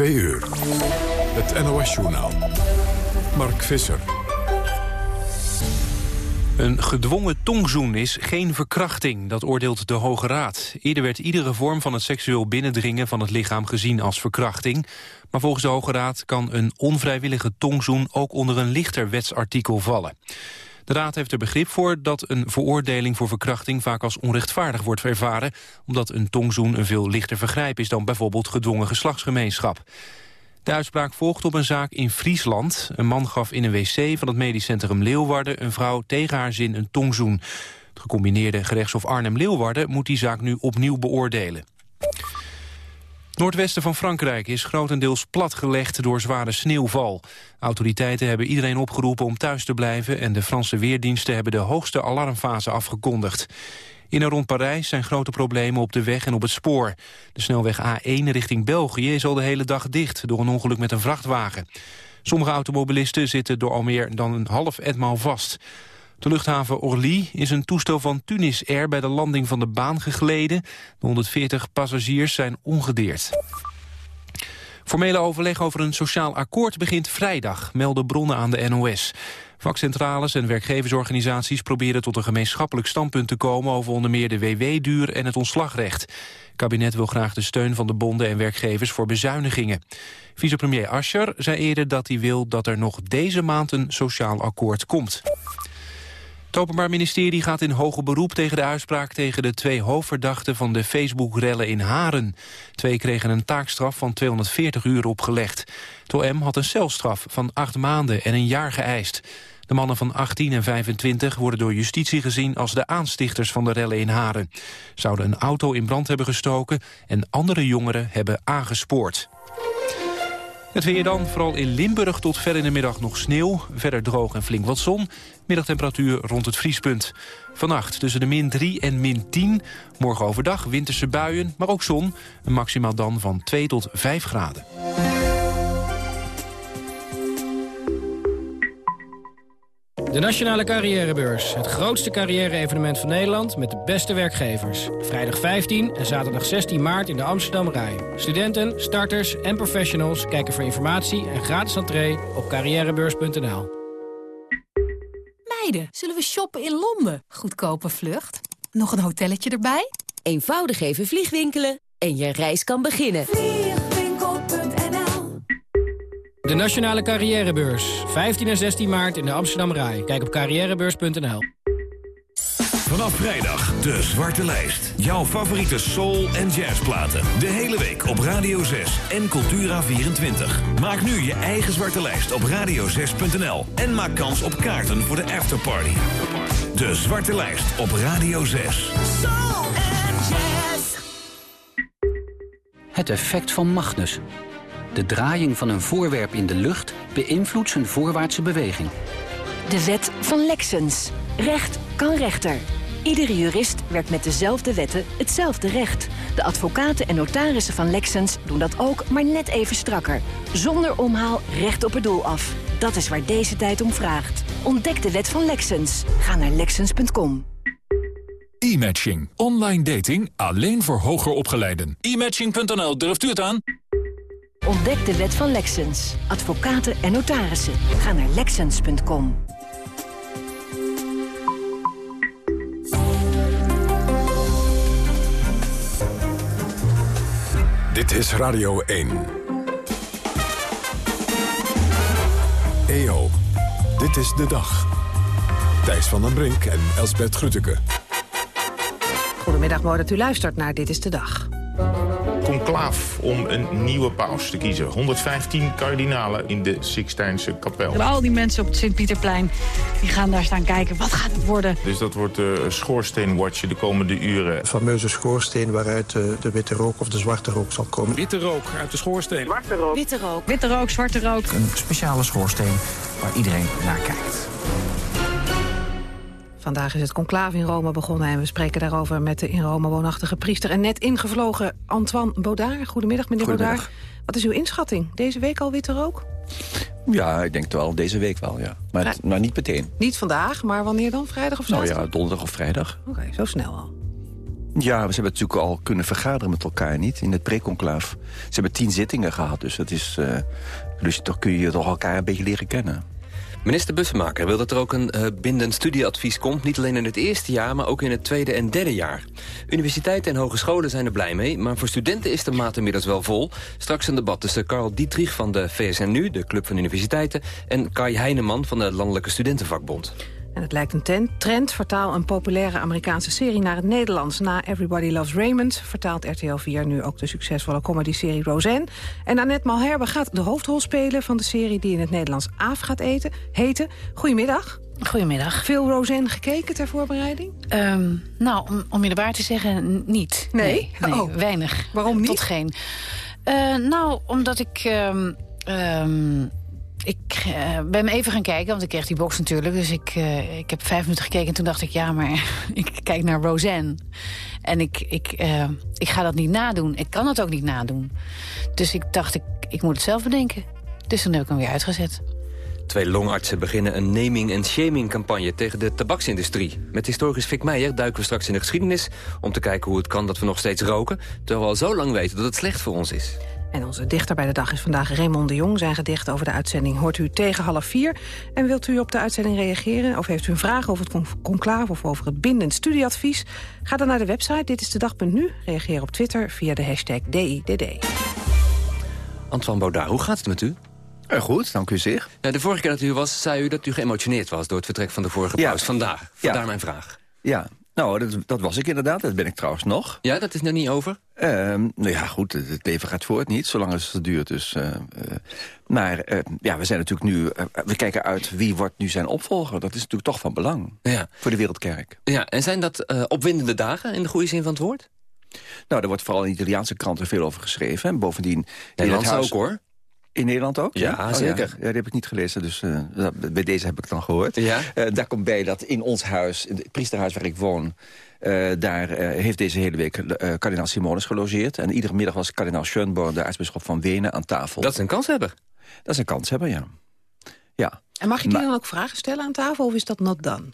Twee uur. Het NOS-journaal. Mark Visser. Een gedwongen tongzoen is geen verkrachting, dat oordeelt de Hoge Raad. Eerder werd iedere vorm van het seksueel binnendringen van het lichaam gezien als verkrachting. Maar volgens de Hoge Raad kan een onvrijwillige tongzoen ook onder een lichter wetsartikel vallen. De Raad heeft er begrip voor dat een veroordeling voor verkrachting vaak als onrechtvaardig wordt ervaren, omdat een tongzoen een veel lichter vergrijp is dan bijvoorbeeld gedwongen geslachtsgemeenschap. De uitspraak volgt op een zaak in Friesland. Een man gaf in een wc van het medisch centrum Leeuwarden... een vrouw tegen haar zin een tongzoen. Het gecombineerde gerechtshof Arnhem-Leeuwarden... moet die zaak nu opnieuw beoordelen. Noordwesten van Frankrijk is grotendeels platgelegd door zware sneeuwval. Autoriteiten hebben iedereen opgeroepen om thuis te blijven... en de Franse weerdiensten hebben de hoogste alarmfase afgekondigd. In en rond Parijs zijn grote problemen op de weg en op het spoor. De snelweg A1 richting België is al de hele dag dicht... door een ongeluk met een vrachtwagen. Sommige automobilisten zitten door al meer dan een half etmaal vast. De luchthaven Orly is een toestel van Tunis Air bij de landing van de baan gegleden. De 140 passagiers zijn ongedeerd. Formele overleg over een sociaal akkoord begint vrijdag, melden bronnen aan de NOS. Vakcentrales en werkgeversorganisaties proberen tot een gemeenschappelijk standpunt te komen over onder meer de WW-duur en het ontslagrecht. Het kabinet wil graag de steun van de bonden en werkgevers voor bezuinigingen. Vicepremier Ascher zei eerder dat hij wil dat er nog deze maand een sociaal akkoord komt. Het Openbaar Ministerie gaat in hoger beroep tegen de uitspraak tegen de twee hoofdverdachten van de Facebook-rellen in Haren. Twee kregen een taakstraf van 240 uur opgelegd. Het OM had een celstraf van acht maanden en een jaar geëist. De mannen van 18 en 25 worden door justitie gezien als de aanstichters van de rellen in Haren. Zouden een auto in brand hebben gestoken en andere jongeren hebben aangespoord. Het weer dan, vooral in Limburg tot ver in de middag nog sneeuw. Verder droog en flink wat zon. Middagtemperatuur rond het vriespunt. Vannacht tussen de min 3 en min 10. Morgen overdag winterse buien, maar ook zon. Een maximaal dan van 2 tot 5 graden. De Nationale Carrièrebeurs. Het grootste carrière-evenement van Nederland met de beste werkgevers. Vrijdag 15 en zaterdag 16 maart in de Amsterdam Rai. Studenten, starters en professionals kijken voor informatie en gratis entree op carrièrebeurs.nl. Meiden, zullen we shoppen in Londen? Goedkope vlucht. Nog een hotelletje erbij? Eenvoudig even vliegwinkelen en je reis kan beginnen. De Nationale Carrièrebeurs. 15 en 16 maart in de Amsterdam Rai. Kijk op carrièrebeurs.nl. Vanaf vrijdag de Zwarte Lijst. Jouw favoriete soul- en jazzplaten. De hele week op Radio 6 en Cultura24. Maak nu je eigen Zwarte Lijst op radio6.nl. En maak kans op kaarten voor de afterparty. De Zwarte Lijst op Radio 6. Soul en jazz. Het effect van Magnus. De draaiing van een voorwerp in de lucht beïnvloedt zijn voorwaartse beweging. De wet van Lexens. Recht kan rechter. Iedere jurist werkt met dezelfde wetten hetzelfde recht. De advocaten en notarissen van Lexens doen dat ook, maar net even strakker. Zonder omhaal recht op het doel af. Dat is waar deze tijd om vraagt. Ontdek de wet van Lexens. Ga naar lexens.com. E-matching. Online dating alleen voor hoger opgeleiden. E-matching.nl, durft u het aan? Ontdek de wet van Lexens. Advocaten en notarissen. Ga naar lexens.com. Dit is Radio 1. EO, dit is de dag. Thijs van den Brink en Elsbert Grütke. Goedemiddag, mooi dat u luistert naar Dit is de Dag. Conclaaf om een nieuwe paus te kiezen. 115 kardinalen in de Sixtijnse kapel. En al die mensen op het Sint-Pieterplein die gaan daar staan kijken. Wat gaat het worden? Dus dat wordt de schoorsteenwatcher de komende uren. fameuze schoorsteen waaruit de, de witte rook of de zwarte rook zal komen. Witte rook uit de schoorsteen. Zwarte rook. Witte rook. Witte rook, zwarte rook. Een speciale schoorsteen waar iedereen naar kijkt. Vandaag is het conclave in Rome begonnen en we spreken daarover met de in Rome woonachtige priester en net ingevlogen Antoine Baudard. Goedemiddag meneer Goedemiddag. Baudard. Wat is uw inschatting? Deze week al witte rook? Ja, ik denk het wel. Deze week wel, ja. Maar, het- maar niet meteen. Niet vandaag, maar wanneer dan? Vrijdag of Nou zaterdag? ja, donderdag of vrijdag. Oké, zo snel al. Ja, ze hebben natuurlijk al kunnen vergaderen met elkaar, niet? In het preconclaaf. Ze hebben tien zittingen gehad, dus dat is... Uh, dus toch kun je toch elkaar een beetje leren kennen. Minister Bussemaker wil dat er ook een uh, bindend studieadvies komt... niet alleen in het eerste jaar, maar ook in het tweede en derde jaar. Universiteiten en hogescholen zijn er blij mee... maar voor studenten is de maat inmiddels wel vol. Straks een debat tussen Carl Dietrich van de VSNU, de Club van Universiteiten... en Kai Heineman van de Landelijke Studentenvakbond. En het lijkt een trend. Vertaal een populaire Amerikaanse serie naar het Nederlands. Na Everybody Loves Raymond vertaalt RTL 4 nu ook de succesvolle comedy-serie Roseanne. En Annette Malherbe gaat de hoofdrol spelen van de serie die in het Nederlands Aaf gaat eten, heten. Goedemiddag. Goedemiddag. Veel Roseanne gekeken ter voorbereiding? Um, nou, om, om, je de waar te zeggen, niet. Nee? nee, nee oh. weinig. Waarom niet? Tot geen. Uh, nou, omdat ik... Um, um, ik uh, ben even gaan kijken, want ik kreeg die box natuurlijk. Dus ik, uh, ik heb vijf minuten gekeken en toen dacht ik... ja, maar ik kijk naar Roseanne. En ik, ik, uh, ik ga dat niet nadoen. Ik kan het ook niet nadoen. Dus ik dacht, ik, ik moet het zelf bedenken. Dus toen heb ik hem weer uitgezet. Twee longartsen beginnen een naming- en shaming-campagne tegen de tabaksindustrie. Met historicus Fik Meijer duiken we straks in de geschiedenis... om te kijken hoe het kan dat we nog steeds roken... terwijl we al zo lang weten dat het slecht voor ons is. En onze dichter bij de dag is vandaag Raymond de Jong. Zijn gedicht over de uitzending hoort u tegen half vier. En wilt u op de uitzending reageren? Of heeft u een vraag over het conclave of over het bindend studieadvies? Ga dan naar de website Dit is de dag.nu. Reageer op Twitter via de hashtag DIDD. Antoine Baudard, hoe gaat het met u? Uh, goed, dank u zeer. Ja, de vorige keer dat u was, zei u dat u geëmotioneerd was... door het vertrek van de vorige pauze. Vandaag, vandaar mijn vraag. Ja, nou, dat, dat, was ik inderdaad. Dat ben ik trouwens nog. Ja, dat is nog niet over? Uh, nou ja, goed, het leven gaat voort niet, zolang het duurt. Dus, uh, uh, maar ja, we zijn natuurlijk nu... we kijken uit wie wordt nu zijn opvolger. Dat is natuurlijk toch van belang ja. voor de Wereldkerk. Ja, en zijn dat opwindende dagen in de goede zin van het woord? Nou, er wordt vooral in Italiaanse kranten veel over geschreven. En bovendien... Nederlands huis... ook, hoor. In Nederland ook? Ja, oh, zeker. Ja. die heb ik niet gelezen, dus uh, bij deze heb ik het dan gehoord. Ja? Uh, daar komt bij dat in ons huis, in het priesterhuis waar ik woon... Uh, daar heeft deze hele week kardinaal Simonis gelogeerd. En iedere middag was kardinaal Schönborn, de aartsbisschop van Wenen, aan tafel. Dat is een kanshebber. Dat is een kanshebber, ja. ja. En mag je die dan ook vragen stellen aan tafel, of is dat not done?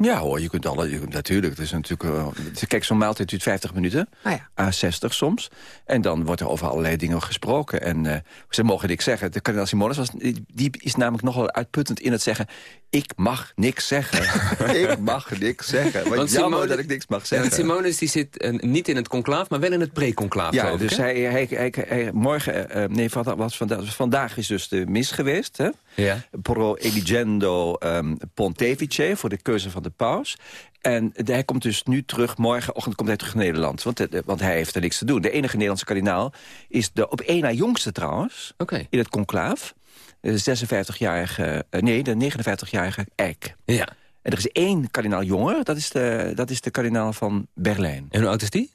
Ja hoor, je kunt alle, je, natuurlijk. Het is natuurlijk uh, kijk, zo'n maaltijd duurt 50 minuten. Ah, ja. A60 soms. En dan wordt er over allerlei dingen gesproken. En uh, ze mogen niks zeggen. De kardinaal Simonis was, die is namelijk nogal uitputtend in het zeggen... ik mag niks zeggen. ik mag niks zeggen. Wat want jammer Simone, dat ik niks mag zeggen. Ja, Simonis die zit uh, niet in het conclaaf, maar wel in het pre-conclaaf. Ja, dus hij, hij, hij, hij, morgen... nee, wat was vandaag, vandaag is dus de mis geweest. Hè? Ja. Pro eligendo um, pontefice, voor de keuze van de paus. En hij komt dus nu terug, morgenochtend komt hij terug naar Nederland. Want, eh, want hij heeft er niks te doen. De enige Nederlandse kardinaal is de op één na jongste trouwens, okay. in het conclaaf. De 56-jarige, uh, nee, de 59-jarige Eck. Ja. En er is één kardinaal jonger, dat is de, dat is de kardinaal van Berlijn. En hoe oud is die?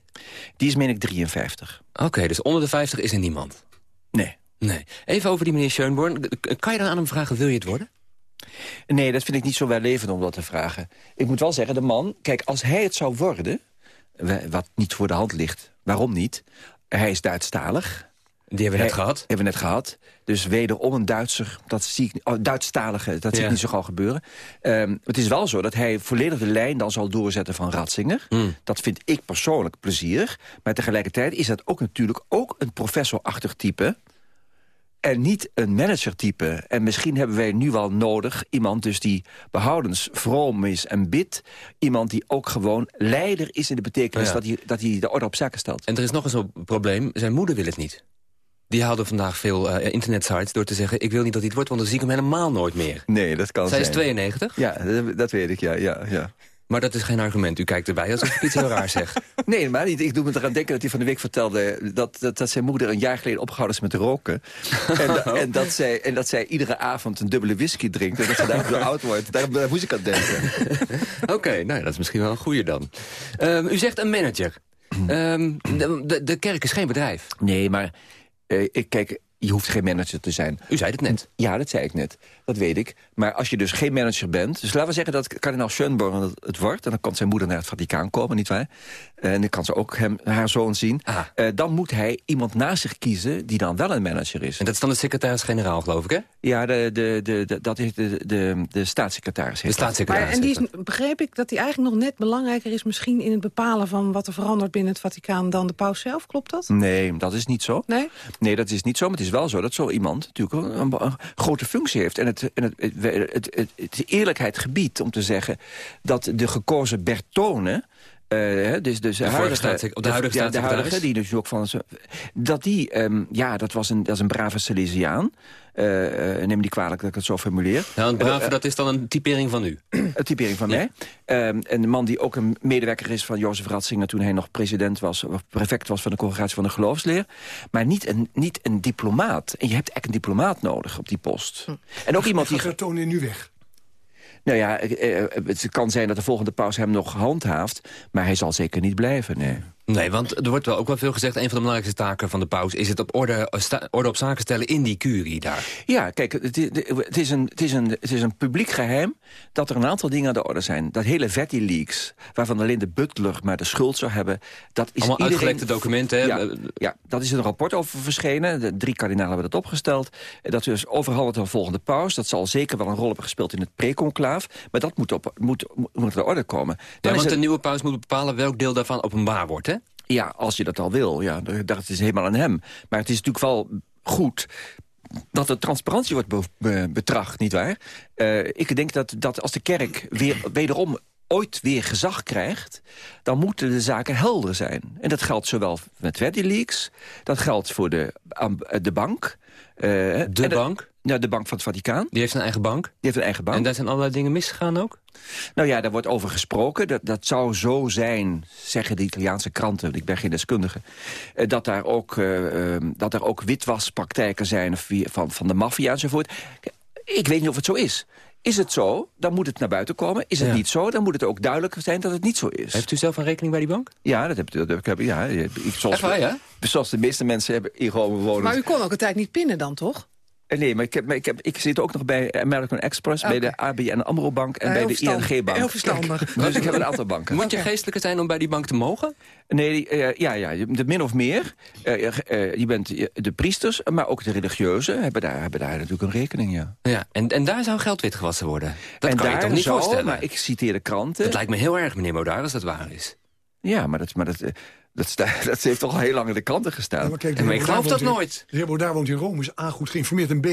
Die is, meen ik, 53. Oké, dus onder de 50 is er niemand? Nee. Nee. Even over die meneer Schönborn. Kan je dan aan hem vragen, wil je het worden? Nee, dat vind ik niet zo wellevend om dat te vragen. Ik moet wel zeggen, de man... Kijk, als hij het zou worden, wat niet voor de hand ligt... waarom niet? Hij is Duitsstalig. Die hebben we net gehad. Hebben we net gehad. Dus wederom een Duitser, dat zie ik, oh, Duitsstalige, dat zie ik niet zo gauw gebeuren. Um, het is wel zo dat hij volledig de lijn dan zal doorzetten van Ratzinger. Mm. Dat vind ik persoonlijk plezier. Maar tegelijkertijd is dat ook natuurlijk ook een professorachtig type en niet een managertype. En misschien hebben wij nu wel nodig iemand dus die behoudens vroom is en bidt. Iemand die ook gewoon leider is in de betekenis dat, hij, dat hij de orde op zaken stelt. En er is nog eens een probleem, zijn moeder wil het niet. Die haalde vandaag veel uh, internetsites door te zeggen... ik wil niet dat het wordt, want dan zie ik hem helemaal nooit meer. Nee, dat kan Zij zijn. is 92? Ja, dat, dat weet ik, ja. ja, ja. Maar dat is geen argument. U kijkt erbij alsof ik iets heel raar zeg. Nee, maar niet. Ik doe me eraan denken dat hij van de week vertelde... dat, dat, dat zijn moeder een jaar geleden opgehouden is met roken. En, da, en, dat zij, en dat zij iedere avond een dubbele whisky drinkt. En dat ze daarop oud wordt. Daar, daar, moest ik aan denken. Oké, okay, nou dat is misschien wel een goede dan. Um, u zegt een manager. Um, de, de, de kerk is geen bedrijf. Nee, maar... Uh, ik, kijk, je hoeft geen manager te zijn. U zei het net. Ja, dat zei ik net. Dat weet ik. Maar als je dus geen manager bent... Dus laten we zeggen dat kardinaal Schönborn het, wordt... en dan kan zijn moeder naar het Vaticaan komen, nietwaar? En dan kan ze ook hem, haar zoon zien. Uh, dan moet hij iemand naast zich kiezen die dan wel een manager is. En dat is dan de secretaris-generaal, geloof ik, hè? Ja, de, de, de, de- dat is de, de, de staatssecretaris. dat. Maar, en die is, begreep ik dat die eigenlijk nog net belangrijker is... misschien in het bepalen van wat er verandert binnen het Vaticaan... dan de paus zelf, klopt dat? Nee, dat is niet zo. Nee? Nee, dat is niet zo. Maar het is wel zo dat zo iemand natuurlijk een, een, een grote functie heeft. En het, en het, het, het, het, het eerlijkheid gebiedt om te zeggen dat de gekozen Bertone... eh, hè, dus, dus De de huidige ja, de staatssecretaris? huidige, die dus ook van... Dat die, ehm, ja, dat was een, dat is een brave Salesiaan. Eh, eh, neem die kwalijk dat ik het zo formuleer. Nou, een brave, Eh, dat is dan een typering van u. een typering van mij. Ehm, en de man die ook een medewerker is van Jozef Ratzinger... toen hij nog president was, of prefect was van de Congregatie van de Geloofsleer. Maar niet een, niet een diplomaat. En je hebt echt een diplomaat nodig op die post. En ook iemand die... Gaat Bertone nu weg? Nou ja, het kan zijn dat de volgende paus hem nog handhaaft... maar hij zal zeker niet blijven, nee. Nee, want er wordt wel ook wel veel gezegd... een van de belangrijkste taken van de paus... is het op orde, eh, orde op zaken stellen in die curie daar. Ja, kijk, het is, het, is een, het, is een, het is een publiek geheim dat er een aantal dingen aan de orde zijn. Dat hele Vetty Leaks, waarvan alleen de butler maar de schuld zou hebben... dat is Allemaal iedereen... uitgelekte documenten, hè? Ja, ja, dat is een rapport over verschenen. De drie kardinalen hebben dat opgesteld. Dat is aan de volgende paus. Dat zal zeker wel een rol hebben gespeeld in het preconclaaf. Maar dat moet, op, moet, moet de orde komen. Dan Ja, is want het- de nieuwe paus moet bepalen welk deel daarvan openbaar wordt, hè? Ja, als je dat al wil. Ja, dat is helemaal aan hem. Maar het is natuurlijk wel goed dat er transparantie wordt be- be- betracht, nietwaar? Eh ik denk dat, dat als de kerk weer, wederom ooit weer gezag krijgt... dan moeten de zaken helder zijn. En dat geldt zowel met WikiLeaks, dat geldt voor de, de bank... eh, De bank? Ja, de bank van het Vaticaan. Die heeft een eigen bank? Die heeft een eigen bank. En daar zijn allerlei dingen misgegaan ook? Nou ja, daar wordt over gesproken. Dat, dat zou zo zijn, zeggen de Italiaanse kranten... want ik ben geen deskundige... eh, dat, daar ook, eh, ehm, dat er ook witwaspraktijken zijn van, van de maffia enzovoort. Ik weet niet of het zo is. Is het zo, dan moet het naar buiten komen. Is het Ja. niet zo, dan moet het ook duidelijk zijn dat het niet zo is. Heeft u zelf een rekening bij die bank? Ja, dat heb, dat heb ik. heb- Ja, ik, zoals, Echt waar, ja? zoals de meeste mensen hebben in Rome wonen. Maar u kon ook een tijd niet pinnen dan, toch? Eh, Nee, maar ik, heb, maar ik, heb, ik zit ook nog bij American Express, bij de ABN AMRO Bank en Eh, bij de verstandig. ING-bank. Heel verstandig. Dus ik heb een aantal banken. Moet je geestelijke zijn om bij die bank te mogen? Nee, eh, ja, ja, je- de min of meer. Eh, eh, je bent de priesters, maar ook de religieuzen hebben daar, hebben daar natuurlijk een rekening, ja. Ja, en, en daar zou geld witgewassen worden. Dat en kan je daar toch niet zou, voorstellen? maar ik citeer de kranten. Het lijkt me heel erg, meneer Modaar, als dat waar is. Ja, maar dat, maar dat, dat, sta- dat heeft toch al heel lang in de kranten gestaan. Ja, maar kijk, heer Baudard woont in- De heer Baudard woont in Rome, is A, goed geïnformeerd. En B,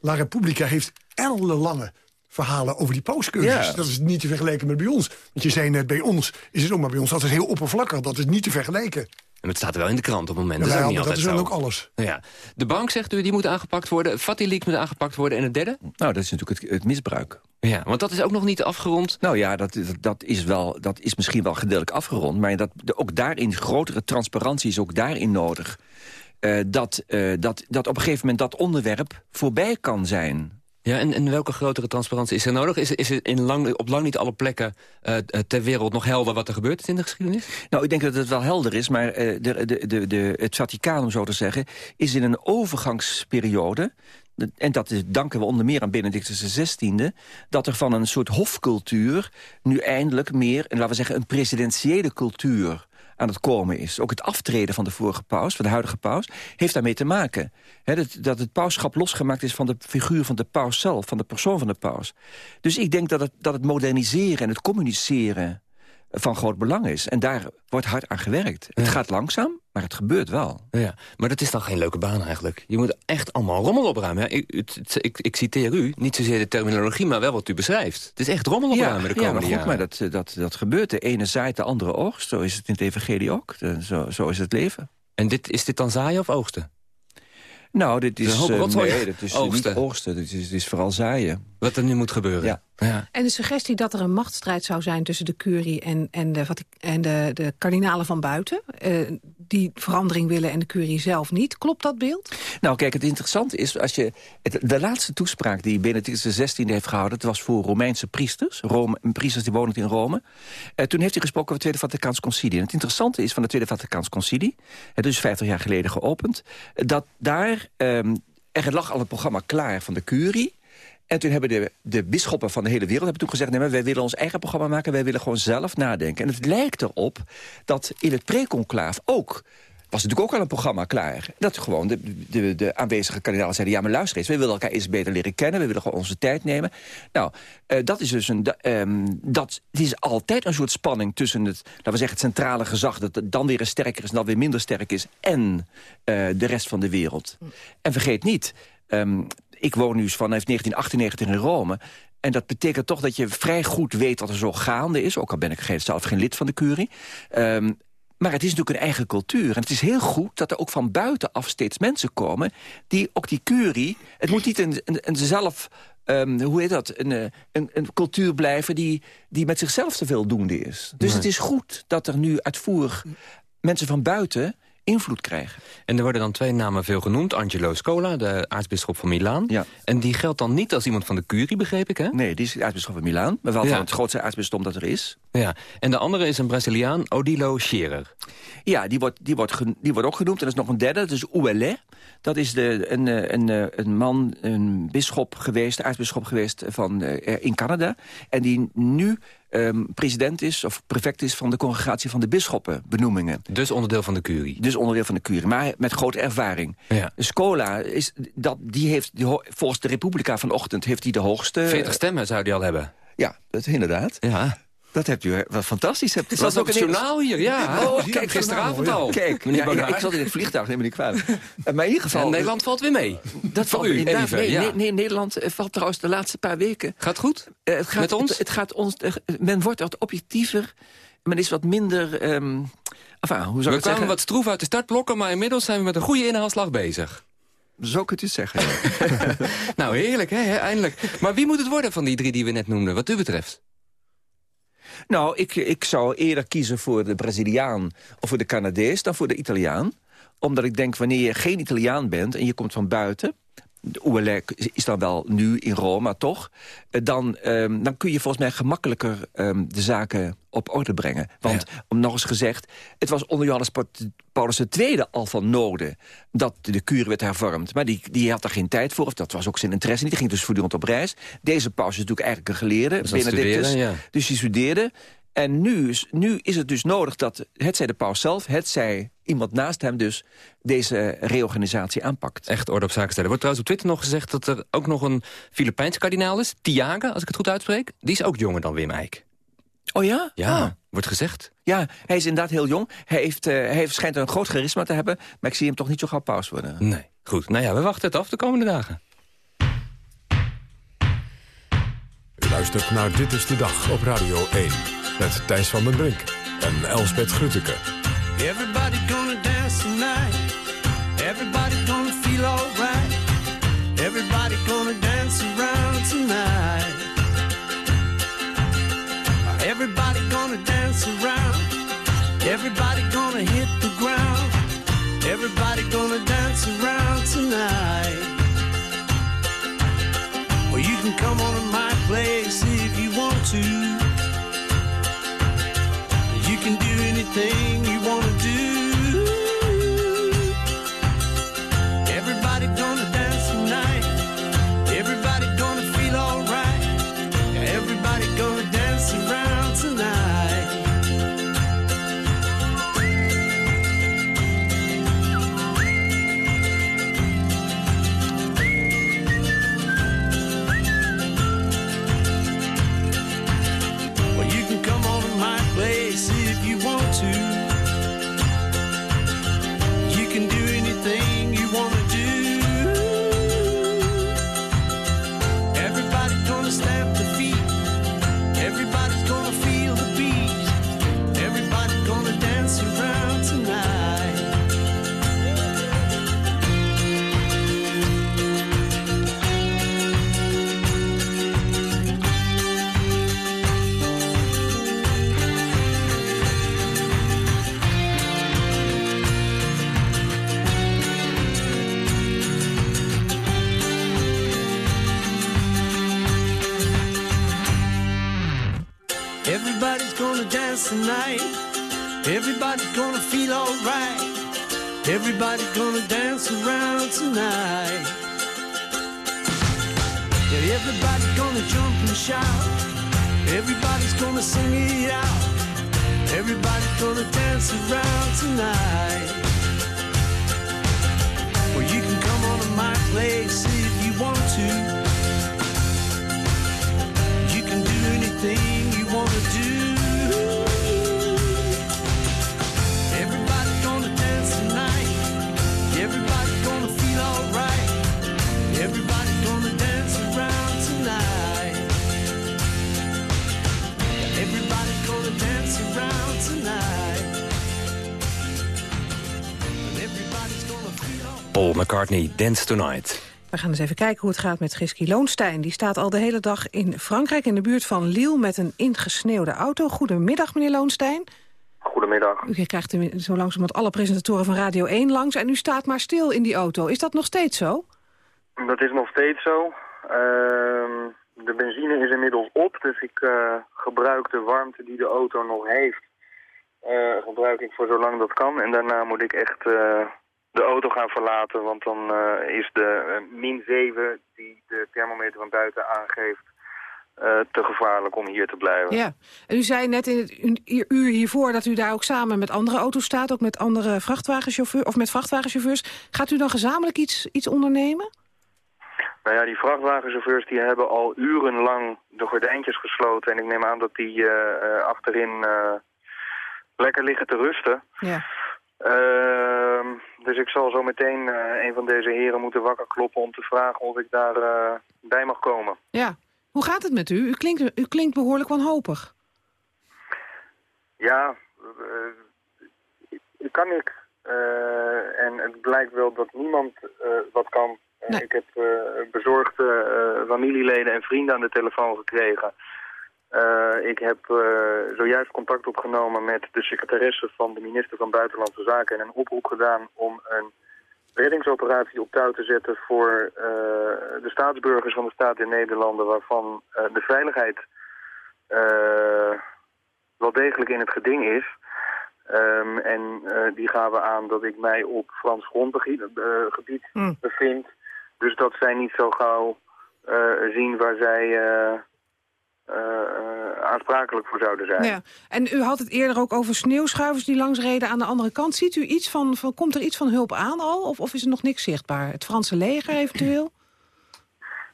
La Repubblica heeft ellenlange verhalen over die pauscursus. Ja. Dat is niet te vergelijken met bij ons. Want je zei net, bij ons is het ook maar bij ons altijd heel oppervlakkig. Dat is niet te vergelijken. En het staat er wel in de krant op het moment. Ja, dat is ook niet dat is altijd wel zo. ook alles. Ja. De bank, zegt u, die moet aangepakt worden. Fatty Leak moet aangepakt worden. En het derde? Nou, dat is natuurlijk het, het misbruik. Ja, want dat is ook nog niet afgerond. Nou ja, dat, dat, dat is, wel, dat is misschien wel gedeeltelijk afgerond. Maar dat, de- ook daarin, grotere transparantie is ook daarin nodig. Eh, dat, eh, dat, dat op een gegeven moment dat onderwerp voorbij kan zijn. Ja, en, en welke grotere transparantie is er nodig? Is, is er in lang, op lang niet alle plekken eh, eh, ter wereld nog helder wat er gebeurd is in de geschiedenis? Nou, ik denk dat het wel helder is, maar eh, de, de, de, de, het Vaticaan, om zo te zeggen... is in een overgangsperiode... de- en dat danken we onder meer aan Benedictus XVI... dat er van een soort hofcultuur nu eindelijk meer... en laten we zeggen een presidentiële cultuur aan het komen is. Ook het aftreden van de vorige paus, van de huidige paus... heeft daarmee te maken. Dat, dat het pauschap losgemaakt is van de figuur van de paus zelf... van de persoon van de paus. Dus ik denk dat dat het moderniseren en het communiceren van groot belang is. En daar wordt hard aan gewerkt. Het gaat langzaam, maar het gebeurt wel. Ja, maar dat is dan geen leuke baan eigenlijk. Je moet echt allemaal rommel opruimen. Ik, het- het- ik, ik citeer u, niet zozeer de terminologie, maar wel wat u beschrijft. Het is echt rommel opruimen de ja, komende maar goed, jaren. maar dat, eh, dat, dat gebeurt. De ene zaait, de andere oogst. Zo is het in het evangelie ook. Zo, zo is het leven. En dit, is dit dan zaaien of oogsten? Nou, dit is, hoop rotzooi. nee, dat is Oogsten. niet oogsten. Dit is, dit is vooral zaaien. Wat er nu moet gebeuren. Ja. Ja. En de suggestie dat er een machtsstrijd zou zijn tussen de curie en, en, de, en de, de kardinalen van buiten... eh, die verandering willen en de curie zelf niet. Klopt dat beeld? Nou, kijk, het interessante is, als je het, de laatste toespraak die Benedictus XVI heeft gehouden... dat was voor Romeinse priesters, Rome, priesters die wonen in Rome. Eh, toen heeft hij gesproken over het Tweede Vaticaans Concilie. En het interessante is van het Tweede Vaticaans Concilie... het is 50 jaar geleden geopend... eh, dat daar, ehm, er lag al een programma klaar van de curie... En toen hebben de, de bisschoppen van de hele wereld hebben toen gezegd... nee, maar wij willen ons eigen programma maken, wij willen gewoon zelf nadenken. En het lijkt erop dat in het preconclaaf ook was natuurlijk ook al een programma klaar. Dat gewoon de, de, de aanwezige kandidaten zeiden... ja, maar luister eens, we willen elkaar eens beter leren kennen. We willen gewoon onze tijd nemen. Nou, uh, dat is dus een... Um, dat het is altijd een soort spanning tussen het, laten we zeggen, het centrale gezag... dat dan weer sterker is en dan weer minder sterk is... en uh, de rest van de wereld. En vergeet niet... Um, ik woon nu vanaf 1998 in Rome. En dat betekent toch dat je vrij goed weet wat er zo gaande is. Ook al ben ik zelf geen lid van de curie. Um, maar het is natuurlijk een eigen cultuur. En het is heel goed dat er ook van buitenaf steeds mensen komen... die ook die curie... Het moet niet een, een, een zelf... Um, hoe heet dat? Een, eh, een, een, cultuur blijven die, die met zichzelf te veel doende is. Dus het is goed dat er nu uitvoerig mensen van buiten invloed krijgen. En er worden dan twee namen veel genoemd. Angelo Scola, de aartsbisschop van Milaan. Ja. En die geldt dan niet als iemand van de curie, begreep ik, hè? Nee, die is de aartsbisschop van Milaan. Maar wel van het grootste aartsbisdom dat er is. Ja. En de andere is een Braziliaan, Odilo Scherer. Ja, die wordt, die, wordt die wordt ook genoemd. En er is nog een derde, dat is Ouellet. Dat is de, een, eh, een, een, eh, een man, een bisschop geweest, aartsbisschop geweest van, uh, in Canada. En die nu um, president is, of prefect is... van de congregatie van de bisschoppenbenoemingen. Dus onderdeel van de curie? Dus onderdeel van de curie, maar met grote ervaring. Ja. Scola, is, dat, die heeft, die, volgens de Republica vanochtend... heeft hij de hoogste... 40 stemmen zou die al hebben. Ja, dat inderdaad. Ja. Dat hebt u wat fantastisch. Het was ook het journaal hier, ja. Oh, kijk, gisteravond al. Kijk, ja, ik zat in het vliegtuig, neem me niet kwalijk. Maar in ieder geval... En Nederland valt weer mee. Dat valt u, inderdaad nee, ja. nee, nee, Nederland eh, valt trouwens de laatste paar weken. Gaat goed? Uh, het gaat, Met ons? Het, het, gaat ons... Uh, men wordt wat objectiever. Men is wat minder... Um, enfin, hoe zou we ik kwamen wat stroef uit de startblokken... maar inmiddels zijn we met een goede inhaalslag bezig. Zo kunt u het zeggen. nou, heerlijk, hè, eindelijk. Maar wie moet het worden van die drie die we net noemden, wat u betreft? Nou, ik, ik zou eerder kiezen voor de Braziliaan of voor de Canadees dan voor de Italiaan. Omdat ik denk, wanneer je geen Italiaan bent en je komt van buiten... Oelek is dan wel nu in Rome, toch... Eh, dan, um, dan kun je volgens mij gemakkelijker um, de zaken op orde brengen. Want, ja. om nog eens gezegd... het was onder Johannes Paulus II al van noden... dat de kuur werd hervormd. Maar die, die had er geen tijd voor, of dat was ook zijn interesse niet. Die ging dus voortdurend op reis. Deze paus is natuurlijk eigenlijk een geleerde, dus Benedictus. Studeren, ja. Dus die studeerde. En nu is, nu is het dus nodig dat, het zij de paus zelf... het zij iemand naast hem dus deze reorganisatie aanpakt. Echt orde op zaken stellen. Er wordt trouwens op Twitter nog gezegd dat er ook nog een Filipijnse kardinaal is. Tiaga, als ik het goed uitspreek. Die is ook jonger dan Wim Eijk. Oh ja? Ja, ah. wordt gezegd. Ja, hij is inderdaad heel jong. Hij, heeft, uh, hij heeft, schijnt een groot charisma te hebben... maar ik zie hem toch niet zo gauw paus worden. Nee, goed. Nou ja, we wachten het af de komende dagen. U luistert naar Dit is de Dag op Radio 1. Met Thijs van den Brink en Elsbeth Grütke. Everybody gonna dance tonight. Everybody gonna feel alright. Everybody gonna dance around tonight. Everybody gonna dance around. Everybody gonna hit the ground. Everybody gonna dance around tonight. Well, you can come on to my place if you want to. Things. Dance Tonight. We gaan eens even kijken hoe het gaat met Giski Loonstein. Die staat al de hele dag in Frankrijk in de buurt van Lille met een ingesneeuwde auto. Goedemiddag, meneer Loonstein. Goedemiddag. U krijgt zo langzamerhand alle presentatoren van Radio 1 langs... en u staat maar stil in die auto. Is dat nog steeds zo? Dat is nog steeds zo. Ehm, de benzine is inmiddels op, dus ik eh, gebruik de warmte die de auto nog heeft. eh, gebruik ik voor zolang dat kan. En daarna moet ik echt eh, de auto gaan verlaten, want dan eh, is de eh, min 7 die de thermometer van buiten aangeeft eh, te gevaarlijk om hier te blijven. Ja. En u zei net in het uur hiervoor dat u daar ook samen met andere auto's staat... ook met andere vrachtwagenchauffeurs of met vrachtwagenchauffeurs. Gaat u dan gezamenlijk iets, iets ondernemen? Nou ja, die vrachtwagenchauffeurs die hebben al urenlang de gordijntjes gesloten. En ik neem aan dat die achterin lekker liggen te rusten. Ja. Ehm, dus ik zal zo meteen eh, een van deze heren moeten wakker kloppen om te vragen of ik daar eh, bij mag komen. Ja. Hoe gaat het met u? U klinkt, u klinkt behoorlijk wanhopig. Ja, eh, ik kan niks. Eh, en het blijkt wel dat niemand eh, wat kan. Eh, Ik heb eh, bezorgde eh, familieleden en vrienden aan de telefoon gekregen. Eh, ik heb eh, zojuist contact opgenomen met de secretaresse van de minister van Buitenlandse Zaken... en een oproep gedaan om een reddingsoperatie op touw te zetten... voor eh, de staatsburgers van de staat in Nederlanden... waarvan de veiligheid wel degelijk in het geding is... Ehm, en die gaven aan dat ik mij op Frans grondgebied gebied bevind. Dus dat zij niet zo gauw zien waar zij aansprakelijk voor zouden zijn. Ja. En u had het eerder ook over sneeuwschuivers die langs reden aan de andere kant. Ziet u iets van, van komt er iets van hulp aan al? Of, of is er nog niks zichtbaar? Het Franse leger eventueel?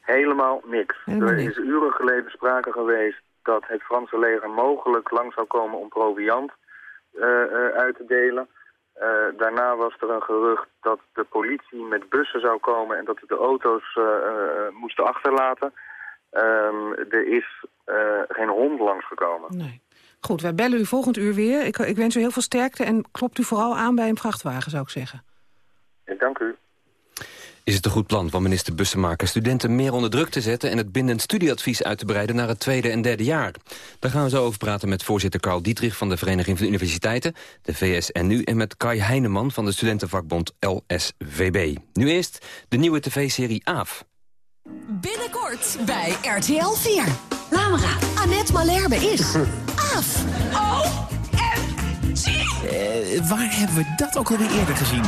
Helemaal niks. Helemaal er is uren geleden sprake geweest dat het Franse leger mogelijk lang zou komen om proviant eh, eh, uit te delen. Eh, daarna was er een gerucht dat de politie met bussen zou komen en dat ze de auto's eh, eh, moesten achterlaten. Ehm, er is eh, geen hond langsgekomen. Nee. Goed, wij bellen u volgend uur weer. Ik, ik wens u heel veel sterkte en klopt u vooral aan bij een vrachtwagen, zou ik zeggen. Ik dank u. Is het een goed plan van minister Bussemaker studenten meer onder druk te zetten... en het bindend studieadvies uit te breiden naar het tweede en derde jaar? Daar gaan we zo over praten met voorzitter Carl Dietrich... van de Vereniging van de Universiteiten, de VSNU... en met Kai Heineman van de studentenvakbond LSVB. Nu eerst de nieuwe tv-serie AAF. Binnenkort bij RTL 4. Lamera, Annette Malherbe is af. Oh, Eh, waar hebben we dat ook alweer eerder gezien?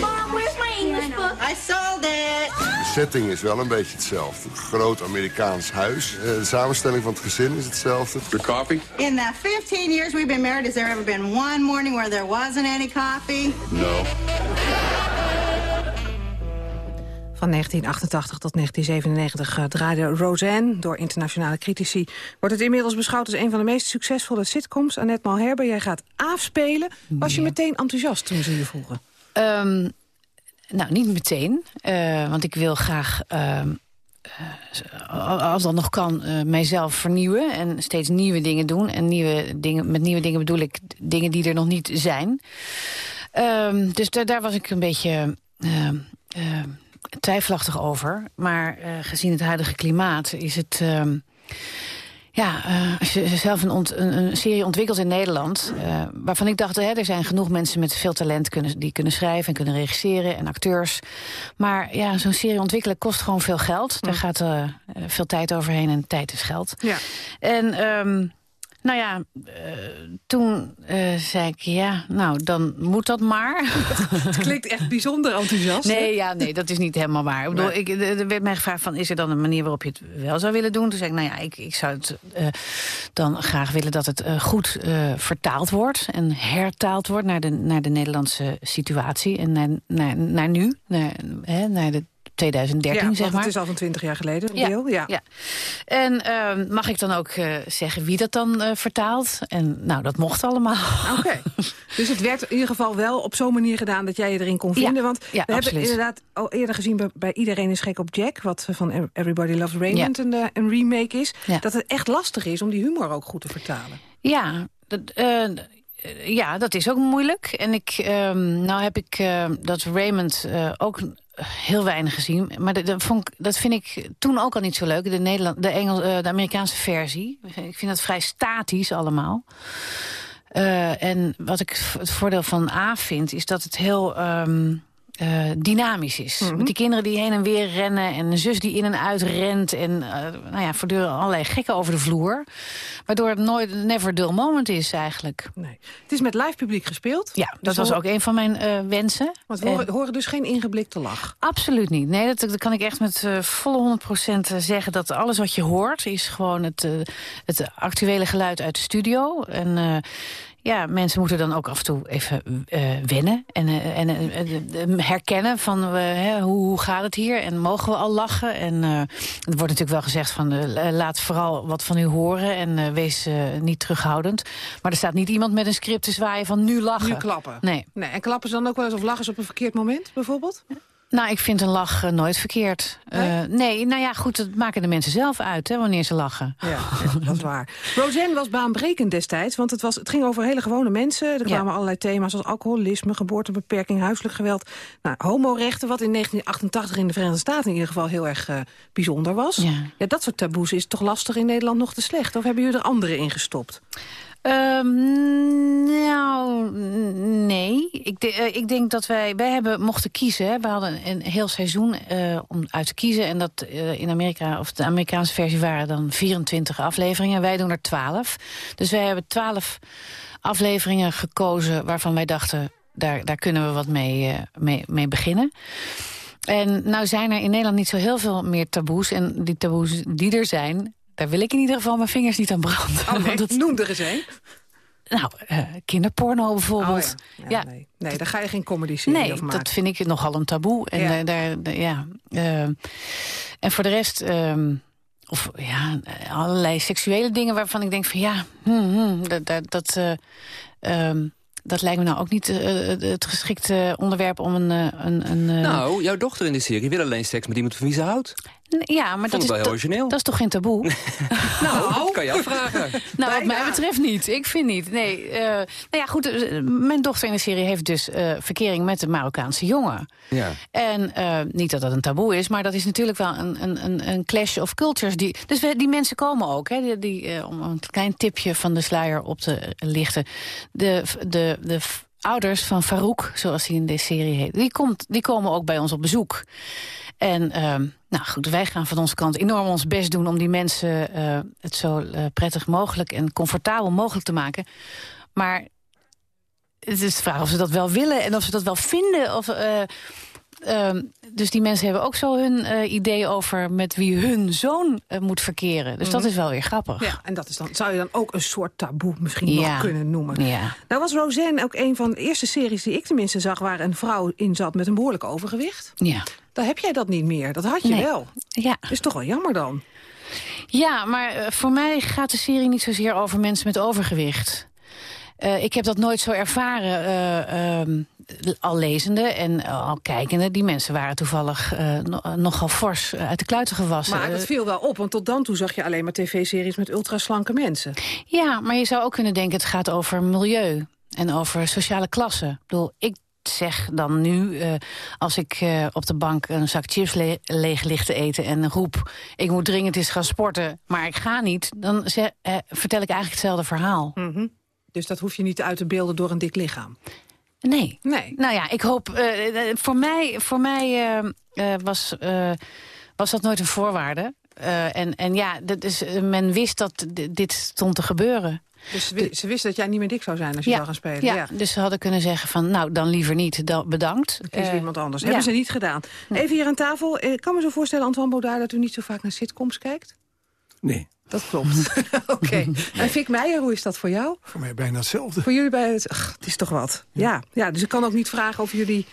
Mom, where's my English book? I sold it. De setting is wel een beetje hetzelfde. Een groot Amerikaans huis. Eh, De samenstelling van het gezin is hetzelfde. De coffee? In the 15 years we've been married, has there ever been one morning where there wasn't any coffee? No. Van 1988 tot 1997 eh, draaide Roseanne. Door internationale critici wordt het inmiddels beschouwd als een van de meest succesvolle sitcoms. Annette Malherbe, jij gaat afspelen. Was je meteen enthousiast toen ze je vroegen? Ehm, nou, niet meteen. eh, want ik wil graag, ehm, eh, als dat nog kan, mijzelf vernieuwen. En steeds nieuwe dingen doen. En nieuwe dingen, met nieuwe dingen bedoel ik dingen die er nog niet zijn. Ehm, dus daar, was ik een beetje twijfelachtig over. Maar eh, gezien het huidige klimaat is het... ehm, ja, eh, als je zelf een, ont- een, een serie ontwikkelt in Nederland... eh, waarvan ik dacht, hè, er zijn genoeg mensen met veel talent... Kunnen, die kunnen schrijven en kunnen regisseren en acteurs. Maar ja, zo'n serie ontwikkelen kost gewoon veel geld. Daar gaat eh, eh, veel tijd overheen en tijd is geld. Ja. En... ehm, nou ja, eh, toen eh, zei ik, ja, nou, dan moet dat maar. Het klinkt echt bijzonder enthousiast. hè? Nee, ja, nee, dat is niet helemaal waar. Ik bedoel, ik, er er werd mij gevraagd van, is er dan een manier waarop je het wel zou willen doen? Toen zei ik, nou ja, ik, ik zou het eh, dan graag willen dat het goed vertaald wordt en hertaald wordt naar de, naar de Nederlandse situatie en naar, naar, naar nu, naar, hè, naar de 2013, ja, zeg maar. het is al van 20 jaar geleden, Ja, deel. Ja. ja. En ehm, mag ik dan ook eh, zeggen wie dat dan eh, vertaalt? En nou, dat mocht allemaal. Oké. Dus het werd in ieder geval wel op zo'n manier gedaan dat jij je erin kon vinden. Ja, Want ja, we hebben inderdaad al eerder gezien bij, bij Iedereen is gek op Jack... wat eh, van Everybody Loves Raymond een, een remake is... dat het echt lastig is om die humor ook goed te vertalen. Ja, dat, ja, dat is ook moeilijk. En ik, ehm, nou heb ik dat Raymond ook heel weinig gezien. Maar dat, vond ik, dat vind ik toen ook al niet zo leuk. De, Nederland, de, Engel, eh, de Amerikaanse versie. Ik vind dat vrij statisch allemaal. Eh, en wat ik het voordeel van A vind, is dat het heel ehm, eh, dynamisch is. Met die kinderen die heen en weer rennen... en een zus die in en uit rent... en eh, nou ja, voortdurend allerlei gekken over de vloer. Waardoor het nooit never dull moment is eigenlijk. Nee. Het is met live publiek gespeeld. Ja, dat was ook een van mijn eh, wensen. Want we horen, En- horen dus geen ingeblikte lach. Absoluut niet. Nee, dat, dat kan ik echt met volle 100% zeggen. Dat alles wat je hoort is gewoon het, het actuele geluid uit de studio. En ja, mensen moeten dan ook af en toe even eh, wennen. En, eh, en eh, herkennen van hè, hoe, hoe gaat het hier? En mogen we al lachen? En er wordt natuurlijk wel gezegd van laat vooral wat van u horen. En wees niet terughoudend. Maar er staat niet iemand met een script te zwaaien van nu lachen. Nu klappen. Nee. nee. En klappen ze dan ook wel eens of lachen ze op een verkeerd moment, bijvoorbeeld? Nou, ik vind een lach eh, nooit verkeerd. Nee? nee, nou ja, goed, dat maken de mensen zelf uit, hè, wanneer ze lachen. Ja, ja, dat is waar. Roseanne was baanbrekend destijds, want het, was, het ging over hele gewone mensen. Er kwamen allerlei thema's als alcoholisme, geboortebeperking, huiselijk geweld. Nou, homorechten, wat in 1988 in de Verenigde Staten in ieder geval heel erg eh, bijzonder was. Ja. dat soort taboes is toch lastig in Nederland nog te slecht? Of hebben jullie er andere in gestopt? Ehm, nou, nee. Ik, eh, ik denk dat wij... Wij hebben mochten kiezen. Hè. We hadden een heel seizoen eh, om uit te kiezen. En dat eh, in Amerika, of de Amerikaanse versie waren dan 24 afleveringen. Wij doen er 12. Dus wij hebben 12 afleveringen gekozen waarvan wij dachten... daar, daar kunnen we wat mee, mee, mee beginnen. En nou zijn er in Nederland niet zo heel veel meer taboes. En die taboes die er zijn, daar wil ik in ieder geval mijn vingers niet aan branden. Oh, nee, Want dat- noem er eens een. nou, eh, kinderporno bijvoorbeeld. Oh ja. Ja, nee. nee, daar ga je geen comedy-serie Nee, over maken. dat vind ik nogal een taboe. En, Ja. eh, daar, de- ja, eh, en voor de rest... ehm, of ja, eh, allerlei seksuele dingen waarvan ik denk van ja, hmm, hmm, dat, dat, dat, eh, ehm, dat lijkt me nou ook niet eh, het geschikte onderwerp om een... eh, een, een eh, Nou, jouw dochter in de serie wil alleen seks met iemand van wie ze houdt. Ja, maar dat is, dat, origineel. dat is toch geen taboe? Nou, dat kan je afvragen. Nou, wat mij betreft niet. Ik vind niet. Nee, eh, nou ja, goed. eh, Mijn dochter in de serie heeft dus eh, verkering met een Marokkaanse jongen. Ja. En eh, niet dat dat een taboe is, maar dat is natuurlijk wel een, een, een, een clash of cultures. Die, dus we, die mensen komen ook. Hè, die, die, om een klein tipje van de sluier op te lichten. De, de, de ouders van Farouk, zoals hij in deze serie heet... die, komt, die komen ook bij ons op bezoek. En ehm, nou goed, wij gaan van onze kant enorm ons best doen... om die mensen eh, het zo eh, prettig mogelijk en comfortabel mogelijk te maken. Maar het is de vraag of ze dat wel willen en of ze dat wel vinden. Of, eh, ehm, dus die mensen hebben ook zo hun idee over met wie hun zoon moet verkeren. Dus dat Mhm. is wel weer grappig. Ja, en dat is dan, zou je dan ook een soort taboe misschien Ja. nog kunnen noemen. Ja. Nou was Roseanne ook een van de eerste series die ik tenminste zag... waar een vrouw in zat met een behoorlijk overgewicht. Ja. Dan heb jij dat niet meer. Dat had je Nee. wel. Ja. Is toch wel jammer dan. Ja, maar eh, voor mij gaat de serie niet zozeer over mensen met overgewicht. Eh, ik heb dat nooit zo ervaren, ehm, al lezende en al kijkende. Die mensen waren toevallig no- nogal fors uit de kluiten gewassen. Maar Eh, viel wel op, want tot dan toe zag je alleen maar tv-series met ultraslanke mensen. Ja, maar je zou ook kunnen denken... het gaat over milieu en over sociale klasse. Ik bedoel, ik zeg dan nu, eh, als ik eh, op de bank een zak chips le leeg ligt te eten... en roep, ik moet dringend eens gaan sporten, maar ik ga niet... dan eh, vertel ik eigenlijk hetzelfde verhaal. Mhm. Dus dat hoef je niet uit te beelden door een dik lichaam. Nee. Nee. Nou ja, ik hoop... voor mij, voor mij was, was dat nooit een voorwaarde. En, en ja, dat is, men wist dat dit stond te gebeuren. Dus ze, wi- ze wisten dat jij niet meer dik zou zijn als je zou gaan spelen. Ja, Ja. dus ze hadden kunnen zeggen van, nou, dan liever niet, dan, bedankt. Kies Eh, iemand anders. ja. Hebben ze niet gedaan. Even hier aan tafel. Ik kan me zo voorstellen, Antoine Baudard... dat u niet zo vaak naar sitcoms kijkt? Nee. Dat klopt. Oké. En Vic Meijer, hoe is dat voor jou? Voor mij bijna hetzelfde. Voor jullie bij het... Ach, het is toch wat. Ja. ja, dus ik kan ook niet vragen of jullie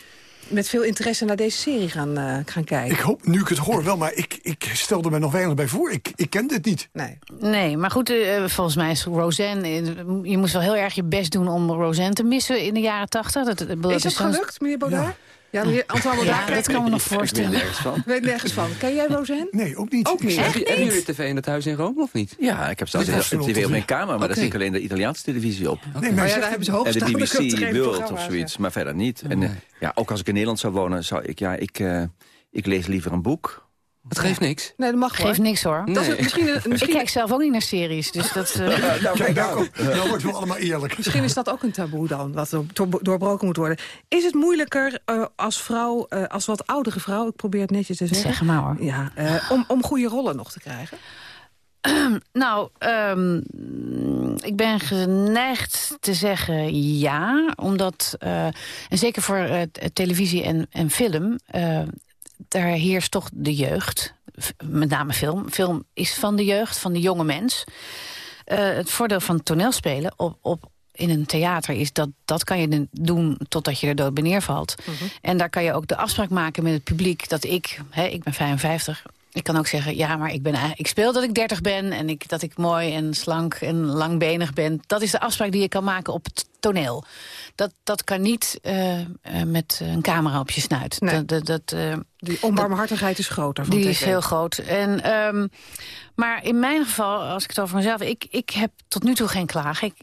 met veel interesse naar deze serie gaan, eh, gaan kijken. Ik hoop, nu ik het hoor, wel, maar ik, ik stelde me nog weinig bij voor. Ik, ik ken dit niet. Nee. Nee, maar goed, eh, volgens mij is Roseanne... eh, je moest wel heel erg je best doen om Roseanne te missen in de jaren tachtig. Dat, dat, Is het zo'n- gelukt, meneer Baudard? Ja, meneer Antoine. Ja, dat kan me nog voorstellen. Ik weet nergens van. Weet nergens van. Ken jij Roseanne? Nee, ook niet. Ook niet. Heb je- Hebben jullie tv in het huis in Rome of niet? Ja, ik heb zelfs een tv op mijn kamer, maar daar zie ik alleen de Italiaanse televisie op. Nee, maar ja, zegt daar hebben ze En de hoogstaande BBC World of zoiets, maar verder niet. En eh, ja, ook als ik in Nederland zou wonen, zou ik, ja, ik, eh, ik lees liever een boek. Het geeft niks. Nee, dat mag Geeft hoor. niks hoor. Dat is het- misschien, misschien, Ik kijk zelf ook niet naar series, dus dat... eh, Kijk, daar komt- nou wordt wel allemaal eerlijk. Misschien is dat ook een taboe dan, wat door- door- doorbroken moet worden. Is het moeilijker eh, als vrouw, eh, als wat oudere vrouw... ik probeer het netjes te zeggen... Zeg maar hoor. Ja, eh, om, om goede rollen nog te krijgen? Nou, ehm, ik ben geneigd te zeggen ja. Omdat, eh, en zeker voor televisie en, en film... daar heerst toch de jeugd. Met name film. Film is van de jeugd, van de jonge mens. Eh, het voordeel van toneelspelen op, op, in een theater is dat dat kan je doen totdat je er dood bij neervalt. En daar kan je ook de afspraak maken met het publiek dat ik, hè, ik ben 55, ik kan ook zeggen, ja, maar ik, ben, eigenlijk- ik speel dat ik 30 ben... en ik, dat ik mooi en slank en langbenig ben. Dat is de afspraak die je kan maken op het toneel. Dat, dat kan niet eh, eh, met een camera op je snuit. Nee. Dat, dat, eh, Die onbarmhartigheid is groter. Die is heel groot. En, ehm, maar in mijn geval, als ik het over mezelf... Ik, ik heb tot nu toe geen klagen. Ik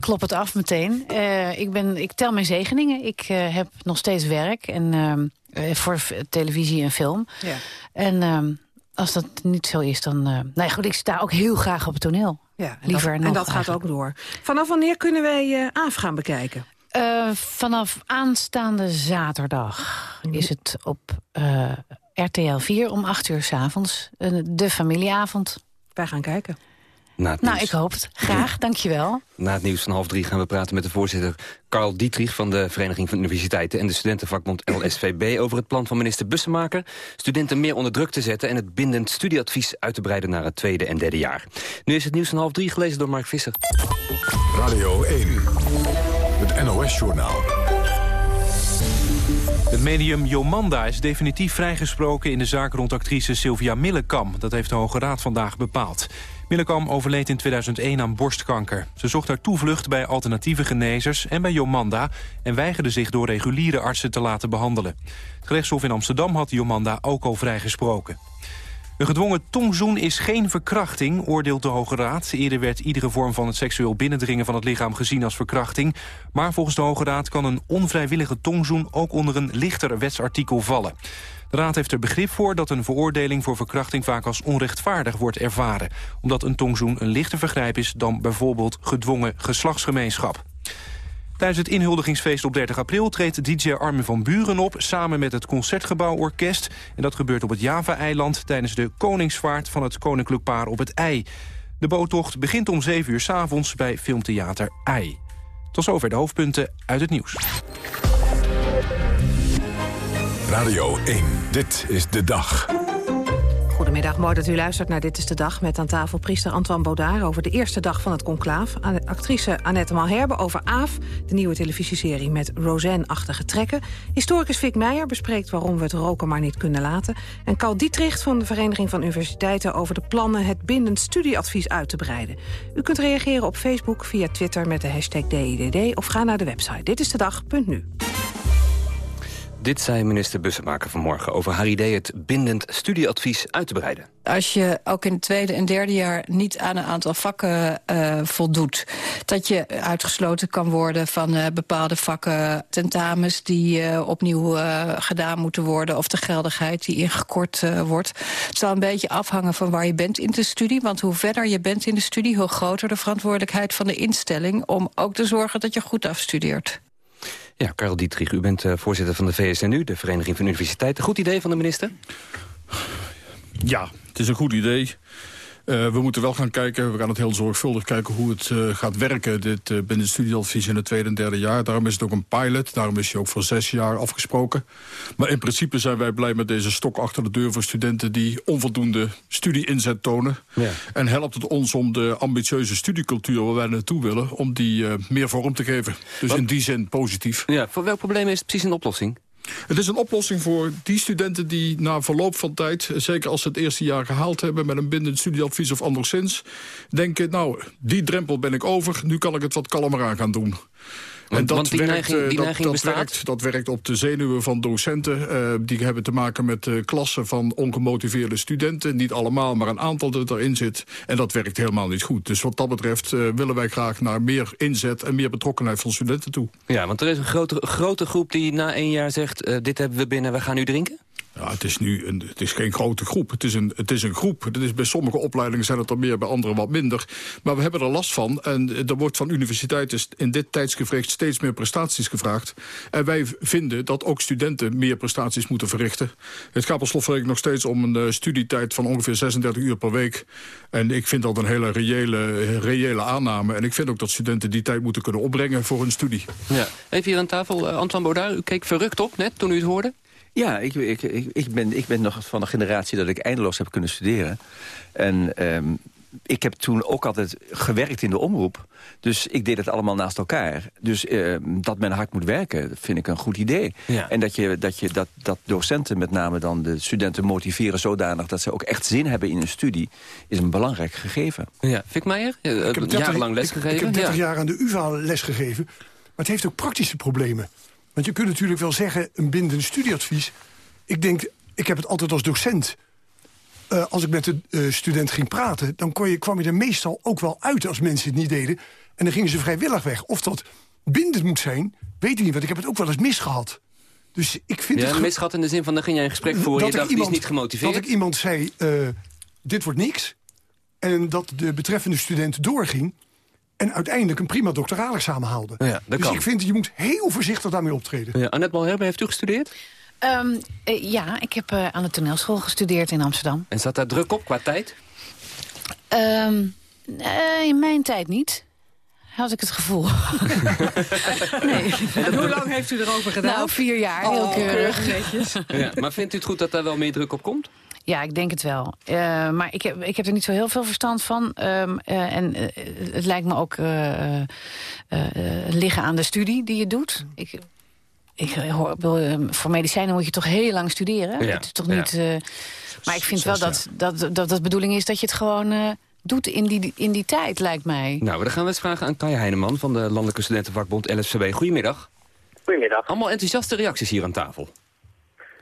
klop het af meteen. Eh, ik, ben, ik tel mijn zegeningen. Ik eh, heb nog steeds werk en, ehm, eh, voor v- televisie en film. Ja. En ehm, als dat niet zo is, dan... eh nee, goed, ik sta ook heel graag op het toneel. Ja, en Liever dat, nog en dat gaat ook door. Vanaf wanneer kunnen wij eh AAF gaan bekijken? Eh, vanaf aanstaande zaterdag is het op eh, RTL 4 om 8 uur s'avonds. avonds de familieavond. Wij gaan kijken. Na het, Nou, nieuws, ik hoop het. Graag, dankjewel. na het nieuws van half drie gaan we praten met de voorzitter Carl Dietrich... van de Vereniging van Universiteiten en de studentenvakbond LSVB... over het plan van minister Bussemaker... studenten meer onder druk te zetten... en het bindend studieadvies uit te breiden naar het tweede en derde jaar. Nu is het nieuws van half drie gelezen door Mark Visser. Radio 1, het NOS-journaal. Het medium Jomanda is definitief vrijgesproken in de zaak rond actrice Sylvia Millekam. Dat heeft de Hoge Raad vandaag bepaald. Millekam overleed in 2001 aan borstkanker. Ze zocht haar toevlucht bij alternatieve genezers en bij Jomanda... en weigerde zich door reguliere artsen te laten behandelen. Het gerechtshof in Amsterdam had Jomanda ook al vrijgesproken. Een gedwongen tongzoen is geen verkrachting, oordeelt de Hoge Raad. Eerder werd iedere vorm van het seksueel binnendringen van het lichaam gezien als verkrachting. Maar volgens de Hoge Raad kan een onvrijwillige tongzoen ook onder een lichter wetsartikel vallen. De Raad heeft er begrip voor dat een veroordeling voor verkrachting vaak als onrechtvaardig wordt ervaren. Omdat een tongzoen een lichter vergrijp is dan bijvoorbeeld gedwongen geslachtsgemeenschap. Tijdens het inhuldigingsfeest op 30 april treedt DJ Armin van Buren op... samen met het Concertgebouworkest. En dat gebeurt op het Java-eiland... tijdens de koningsvaart van het koninklijk paar op het IJ. De boottocht begint om 7 uur s avonds bij filmtheater IJ. Tot zover de hoofdpunten uit het nieuws. Radio 1, dit is de dag. Goedemiddag, mooi dat u luistert naar Dit is de Dag... met aan tafel priester Antoine Baudard over de eerste dag van het conclaaf. Actrice Annette Malherbe over AAF, de nieuwe televisieserie... met Roseanne-achtige trekken. Historicus Vic Meijer bespreekt waarom we het roken maar niet kunnen laten. En Carl Dietrich van de Vereniging van Universiteiten... over de plannen het bindend studieadvies uit te breiden. U kunt reageren op Facebook, via Twitter met de hashtag DIDD... of ga naar de website ditistedag.nu. Dit zei minister Bussemaker vanmorgen over haar idee... het bindend studieadvies uit te breiden. als je ook in het tweede en derde jaar niet aan een aantal vakken eh, voldoet... dat je uitgesloten kan worden van eh, bepaalde vakken, tentamens... die eh, opnieuw gedaan moeten worden of de geldigheid die ingekort wordt. Het zal een beetje afhangen van waar je bent in de studie... want hoe verder je bent in de studie, hoe groter de verantwoordelijkheid van de instelling... om ook te zorgen dat je goed afstudeert. Ja, Karel Dietrich, u bent eh, voorzitter van de VSNU... de Vereniging van Universiteiten. Goed idee van de minister? Ja, het is een goed idee. Uh, we moeten wel gaan kijken, we gaan het heel zorgvuldig kijken hoe het uh, gaat werken... Dit, uh, binnen het studieadvies in het tweede en derde jaar. Daarom is het ook een pilot, daarom is hij ook voor zes jaar afgesproken. Maar in principe zijn wij blij met deze stok achter de deur... voor studenten die onvoldoende studie-inzet tonen. Ja. En helpt het ons om de ambitieuze studiecultuur waar wij naartoe willen... om die meer vorm te geven. Dus Wat? in die zin positief. Ja, voor welk probleem is het precies een oplossing? Het is een oplossing voor die studenten die na verloop van tijd... zeker als ze het eerste jaar gehaald hebben met een bindend studieadvies of anderszins... denken, nou, die drempel ben ik over, nu kan ik het wat kalmer aan gaan doen. Want- en dat, want die werkt, neiging- eh, die dat, neiging dat, bestaat? werkt, dat werkt op de zenuwen van docenten. eh, die hebben te maken met eh, klassen van ongemotiveerde studenten. Niet allemaal, maar een aantal dat erin zit. En dat werkt helemaal niet goed. Dus wat dat betreft eh, willen wij graag naar meer inzet... en meer betrokkenheid van studenten toe. Ja, want er is een grote, grote groep die na één jaar zegt... eh, dit hebben we binnen, we gaan nu drinken? Ja, het is nu een, het is geen grote groep. Het is een, het is een groep. Het is, bij sommige opleidingen zijn het er meer, bij andere wat minder. Maar we hebben er last van. En er wordt van universiteiten in dit tijdsgevricht steeds meer prestaties gevraagd. En wij vinden dat ook studenten meer prestaties moeten verrichten. Het gaat per slotverrekening nog steeds om een eh, studietijd van ongeveer 36 uur per week. En ik vind dat een hele reële, reële aanname. En ik vind ook dat studenten die tijd moeten kunnen opbrengen voor hun studie. Ja. Even hier aan tafel, eh, Antoine Baudard, u keek verrukt op net toen u het hoorde. Ja, ik, ik, ik, ik, ben, ik ben nog van de generatie dat ik eindeloos heb kunnen studeren. En ehm, ik heb toen ook altijd gewerkt in de omroep. Dus ik deed het allemaal naast elkaar. Dus ehm, dat men hard moet werken, vind ik een goed idee. Ja. En dat, je, dat, je, dat, dat docenten met name dan de studenten motiveren zodanig... dat ze ook echt zin hebben in hun studie, is een belangrijk gegeven. Ja, Fik Meijer, eh, Ik heb 30 jarenlang ik- lesgegeven. Ik, heb 30 ja. jaar aan de UvA lesgegeven. Maar het heeft ook praktische problemen. Want je kunt natuurlijk wel zeggen, een bindend studieadvies. Ik denk, ik heb het altijd als docent. Eh, als ik met de eh, student ging praten... dan kon je, kwam je er meestal ook wel uit als mensen het niet deden. En dan gingen ze vrijwillig weg. Of dat bindend moet zijn, weet ik niet. Want ik heb het ook wel eens misgehad. Dus ik vind Ja, het... ge- misgat in de zin van, dan ging jij een gesprek voeren... je dacht, die is niet gemotiveerd. Dat ik iemand zei, eh, dit wordt niks. En dat de betreffende student doorging... en uiteindelijk een prima doctoraalexamen haalde. Ja, dat dus kan. ik vind, je moet heel voorzichtig daarmee optreden. Ja, Annette Malherbe, heeft u gestudeerd? Ehm, eh, ja, ik heb eh, aan de toneelschool gestudeerd in Amsterdam. En zat daar druk op qua tijd? Ehm, eh, in mijn tijd niet. Had ik het gevoel. nee. Hoe lang heeft u erover gedaan? Nou, vier jaar, heel Oh, keurig. netjes. Ja, maar vindt u het goed dat daar wel meer druk op komt? Ja, ik denk het wel. Eh, maar ik heb, ik heb er niet zo heel veel verstand van. Ehm, eh, en eh, het lijkt me ook eh, eh, eh, liggen aan de studie die je doet. Ik, ik hoor, bedoel, eh, voor medicijnen moet je toch heel lang studeren. Ja, Het is toch ja. niet... eh, maar ik vind wel dat, dat, dat dat de bedoeling is dat je het gewoon eh, doet in die, in die tijd, lijkt mij. Nou, dan gaan we eens vragen aan Kaya Heineman van de Landelijke Studentenvakbond LSVB. Goedemiddag. Goedemiddag. Allemaal enthousiaste reacties hier aan tafel.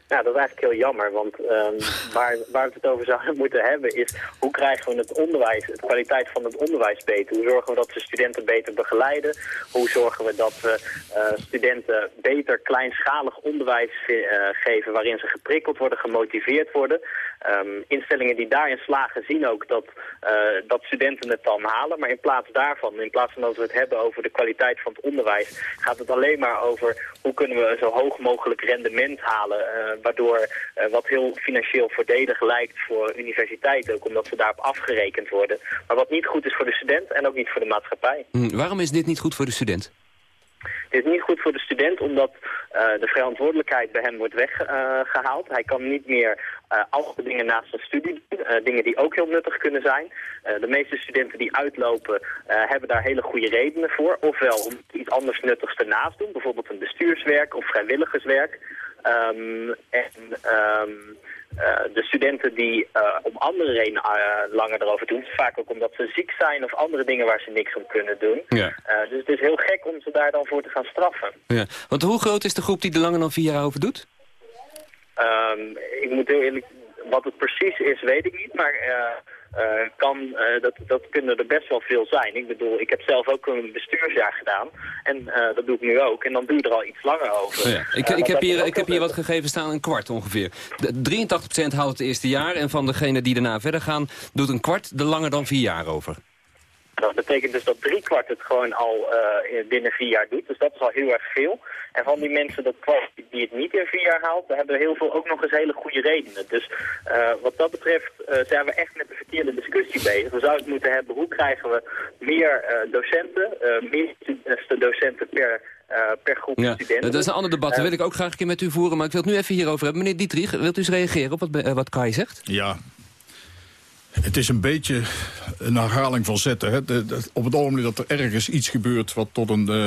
Nou, dat is eigenlijk heel jammer, want ehm, waar, waar we het over zouden moeten hebben is hoe krijgen we het onderwijs, de kwaliteit van het onderwijs beter? Hoe zorgen we dat we studenten beter begeleiden? Hoe zorgen we dat we eh, studenten beter kleinschalig onderwijs eh, geven waarin ze geprikkeld worden, gemotiveerd worden? Ehm, instellingen die daarin slagen zien ook dat, eh, dat studenten het dan halen, maar in plaats daarvan, in plaats van dat we het hebben over de kwaliteit van het onderwijs, gaat het alleen maar over hoe kunnen we een zo hoog mogelijk rendement halen, eh, waardoor eh, wat heel financieel voordelig lijkt voor universiteiten, ook omdat ze daarop afgerekend worden. Maar wat niet goed is voor de student en ook niet voor de maatschappij. Hm, waarom is dit niet goed voor de student? Dit is niet goed voor de student omdat eh, de verantwoordelijkheid bij hem wordt weggehaald. Hij kan niet meer eh andere dingen naast zijn studie doen, eh, dingen die ook heel nuttig kunnen zijn. De meeste studenten die uitlopen hebben daar hele goede redenen voor. Ofwel om iets anders nuttigs ernaast doen, bijvoorbeeld een bestuurswerk of vrijwilligerswerk. Ehm, en ehm, eh, de studenten die eh, om andere redenen eh, langer erover doen, vaak ook omdat ze ziek zijn of andere dingen waar ze niks om kunnen doen. Ja. Dus het is heel gek om ze daar dan voor te gaan straffen. ja. Want hoe groot is de groep die er langer dan vier jaar over doet? Ehm, ik moet heel eerlijk, wat het precies is, weet ik niet, maar eh, kan, eh, dat, dat kunnen er best wel veel zijn. Ik bedoel, ik heb zelf ook een bestuursjaar gedaan en eh, dat doe ik nu ook. En dan doe je er al iets langer over. Ja. Ik, ik, heb hier, ik heb hier wat gegevens staan, een kwart ongeveer. De, 83% haalt het eerste jaar en van degenen die daarna verder gaan... doet een kwart er langer dan vier jaar over. Dat betekent dus dat drie kwart het gewoon al eh, in- binnen vier jaar doet. Dus dat is al heel erg veel. En van die mensen, dat kwart die het niet in vier jaar haalt, daar hebben heel veel ook nog eens hele goede redenen. Dus eh, wat dat betreft eh, zijn we echt met de verkeerde discussie bezig. We zouden het moeten hebben, hoe krijgen we meer eh, docenten, uh, meer docenten per, uh, per groep Ja, studenten. dat is een ander debat. Dat wil ik ook graag een keer met u voeren. Maar ik wil het nu even hierover hebben. Meneer Dietrich, wilt u eens reageren op wat, wat Kai zegt? Ja. Het is een beetje een herhaling van zetten. Hè. Op het ogenblik dat er ergens iets gebeurt... wat tot een, eh,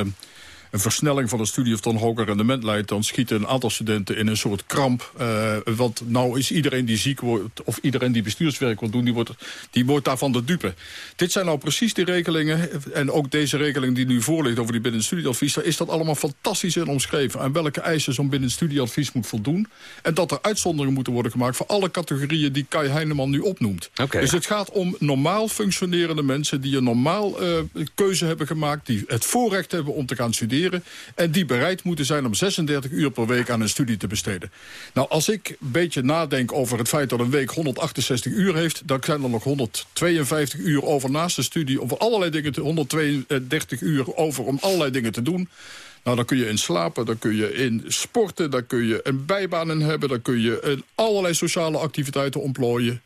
een versnelling van de studie of tot een hoger rendement leidt... dan schieten een aantal studenten in een soort kramp. eh, want nou is iedereen die ziek wordt... of iedereen die bestuurswerk wil doen... die wordt, die wordt daarvan de dupe. Dit zijn nou precies die regelingen... en ook deze regeling die nu voor ligt over die binnen studieadvies... daar is dat allemaal fantastisch in omschreven. En welke eisen zo'n binnen studieadvies moet voldoen. En dat er uitzonderingen moeten worden gemaakt... voor alle categorieën die Kai Heineman nu opnoemt. Dus het gaat om normaal functionerende mensen... die een normaal eh, keuze hebben gemaakt... die het voorrecht hebben om te gaan studeren... en die bereid moeten zijn om 36 uur per week aan een studie te besteden. Nou, als ik een beetje nadenk over het feit dat een week 168 uur heeft... dan zijn er nog 152 uur over naast de studie... om allerlei dingen te, 132 uur over om allerlei dingen te doen... Nou, dan kun je in slapen, dan kun je in sporten... dan kun je een bijbaan in hebben... dan kun je allerlei sociale activiteiten ontplooien.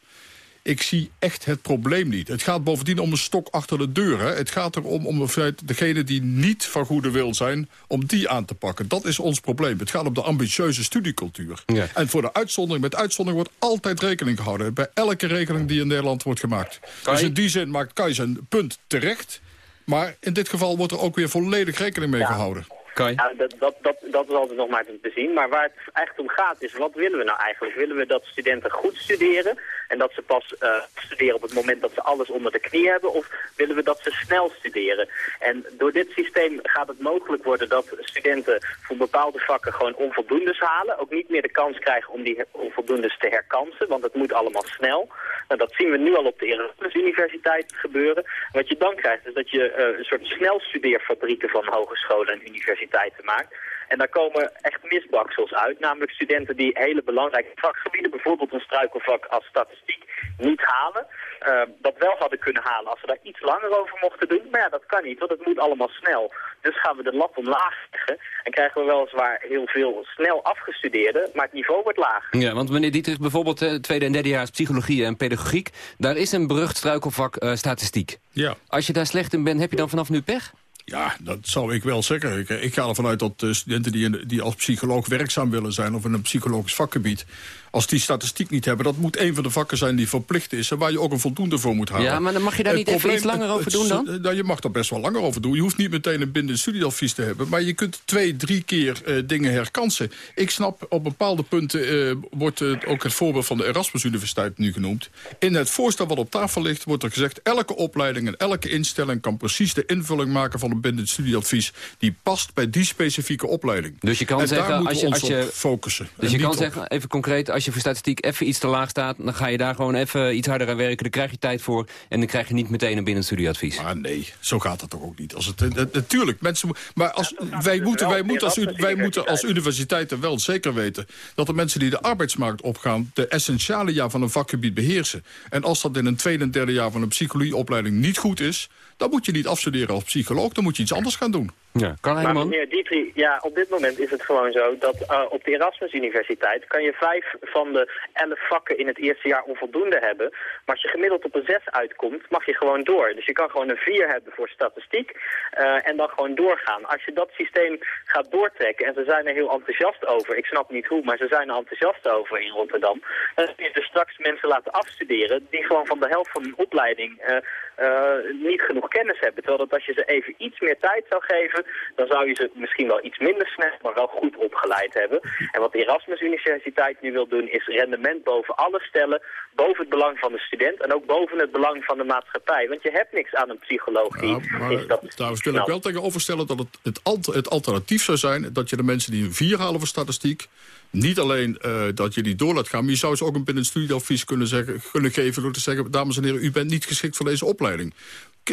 Ik zie echt het probleem niet. Het gaat bovendien om een stok achter de deur. Hè. Het gaat erom om het feit, degene die niet van goede wil zijn... om die aan te pakken. Dat is ons probleem. Het gaat om de ambitieuze studiecultuur. Ja. En voor de uitzondering, met uitzondering wordt altijd rekening gehouden. Bij elke regeling die in Nederland wordt gemaakt. Kai? Dus in die zin maakt Kai zijn punt terecht. Maar in dit geval wordt er ook weer volledig rekening mee gehouden. Kai? Ja, dat, dat, dat, dat is altijd nog maar te zien. Maar waar het eigenlijk om gaat is, wat willen we nou eigenlijk? Willen we dat studenten goed studeren en dat ze pas eh, studeren op het moment dat ze alles onder de knie hebben? Of willen we dat ze snel studeren? En door dit systeem gaat het mogelijk worden dat studenten voor bepaalde vakken gewoon onvoldoendes halen. Ook niet meer de kans krijgen om die onvoldoendes te herkansen, want het moet allemaal snel. Nou, dat zien we nu al op de Erasmus Universiteit gebeuren. Wat je dan krijgt is dat je eh, een soort snelstudeerfabrieken van hogescholen en universiteiten maakt. En daar komen echt misbaksels uit, namelijk studenten die hele belangrijke vakgebieden, bijvoorbeeld een struikelvak als statistiek, niet halen. Eh, dat wel hadden kunnen halen als ze daar iets langer over mochten doen. Maar ja, dat kan niet, want het moet allemaal snel. Dus gaan we de lat omlaag leggen en krijgen we weliswaar heel veel snel afgestudeerden, maar het niveau wordt lager. Ja, want meneer Dietrich, bijvoorbeeld eh, tweede en derdejaars psychologie en pedagogiek... daar is een berucht struikelvak eh, statistiek. Ja. Als je daar slecht in bent, heb je dan vanaf nu pech? Ja, dat zou ik wel zeggen. Ik, ik ga ervan uit dat eh, studenten die, die als psycholoog werkzaam willen zijn... of in een psychologisch vakgebied, als die statistiek niet hebben... dat moet een van de vakken zijn die verplicht is... en waar je ook een voldoende voor moet halen. Ja, maar dan mag je daar niet even iets langer over doen dan? Nou, je mag daar best wel langer over doen. Je hoeft niet meteen een bindend studieadvies te hebben... maar je kunt twee, drie keer eh, dingen herkansen. Ik snap, op bepaalde punten eh, wordt ook het voorbeeld van de Erasmus Universiteit nu genoemd. In het voorstel wat op tafel ligt wordt er gezegd... elke opleiding en elke instelling kan precies de invulling maken... van een bindend studieadvies die past bij die specifieke opleiding. Dus je kan en zeggen, als je, ons als je, op focussen. Dus je kan op- zeggen, even concreet, als je voor statistiek even iets te laag staat... dan ga je daar gewoon even iets harder aan werken, daar krijg je tijd voor... en dan krijg je niet meteen een binnenstudieadvies. Maar nee, zo gaat het toch ook niet. Als het, eh, eh, natuurlijk, mensen, maar als, wij, moeten, wij, moeten als, wij moeten als universiteiten wel zeker weten... dat de mensen die de arbeidsmarkt opgaan... de essentiële jaar van een vakgebied beheersen. En als dat in een tweede en derde jaar van een psychologieopleiding niet goed is... dan moet je niet afstuderen als psycholoog, dan moet je iets anders gaan doen. Ja, kan Maar meneer Dietri, ja, op dit moment is het gewoon zo dat eh, op de Erasmus Universiteit kan je vijf van de elf vakken in het eerste jaar onvoldoende hebben. Maar als je gemiddeld op een zes uitkomt, mag je gewoon door. Dus je kan gewoon een vier hebben voor statistiek eh, en dan gewoon doorgaan. Als je dat systeem gaat doortrekken, en ze zijn er heel enthousiast over, ik snap niet hoe, maar ze zijn er enthousiast over in Rotterdam, dan kun je dus straks mensen laten afstuderen die gewoon van de helft van hun opleiding eh, eh, niet genoeg kennis hebben. Terwijl dat als je ze even iets meer tijd zou geven, dan zou je ze misschien wel iets minder snel, maar wel goed opgeleid hebben. En wat de Erasmus Universiteit nu wil doen, is rendement boven alles stellen, boven het belang van de student en ook boven het belang van de maatschappij. Want je hebt niks aan een psycholoog die in statistiek Trouwens wil ik wel tegenover stellen dat het, het, alt- het alternatief zou zijn... dat je de mensen die een vier halen voor statistiek... niet alleen eh, dat je die door laat gaan... maar je zou ze ook een binnen studieadvies kunnen, zeggen, kunnen geven... door te zeggen, dames en heren, u bent niet geschikt voor deze opleiding.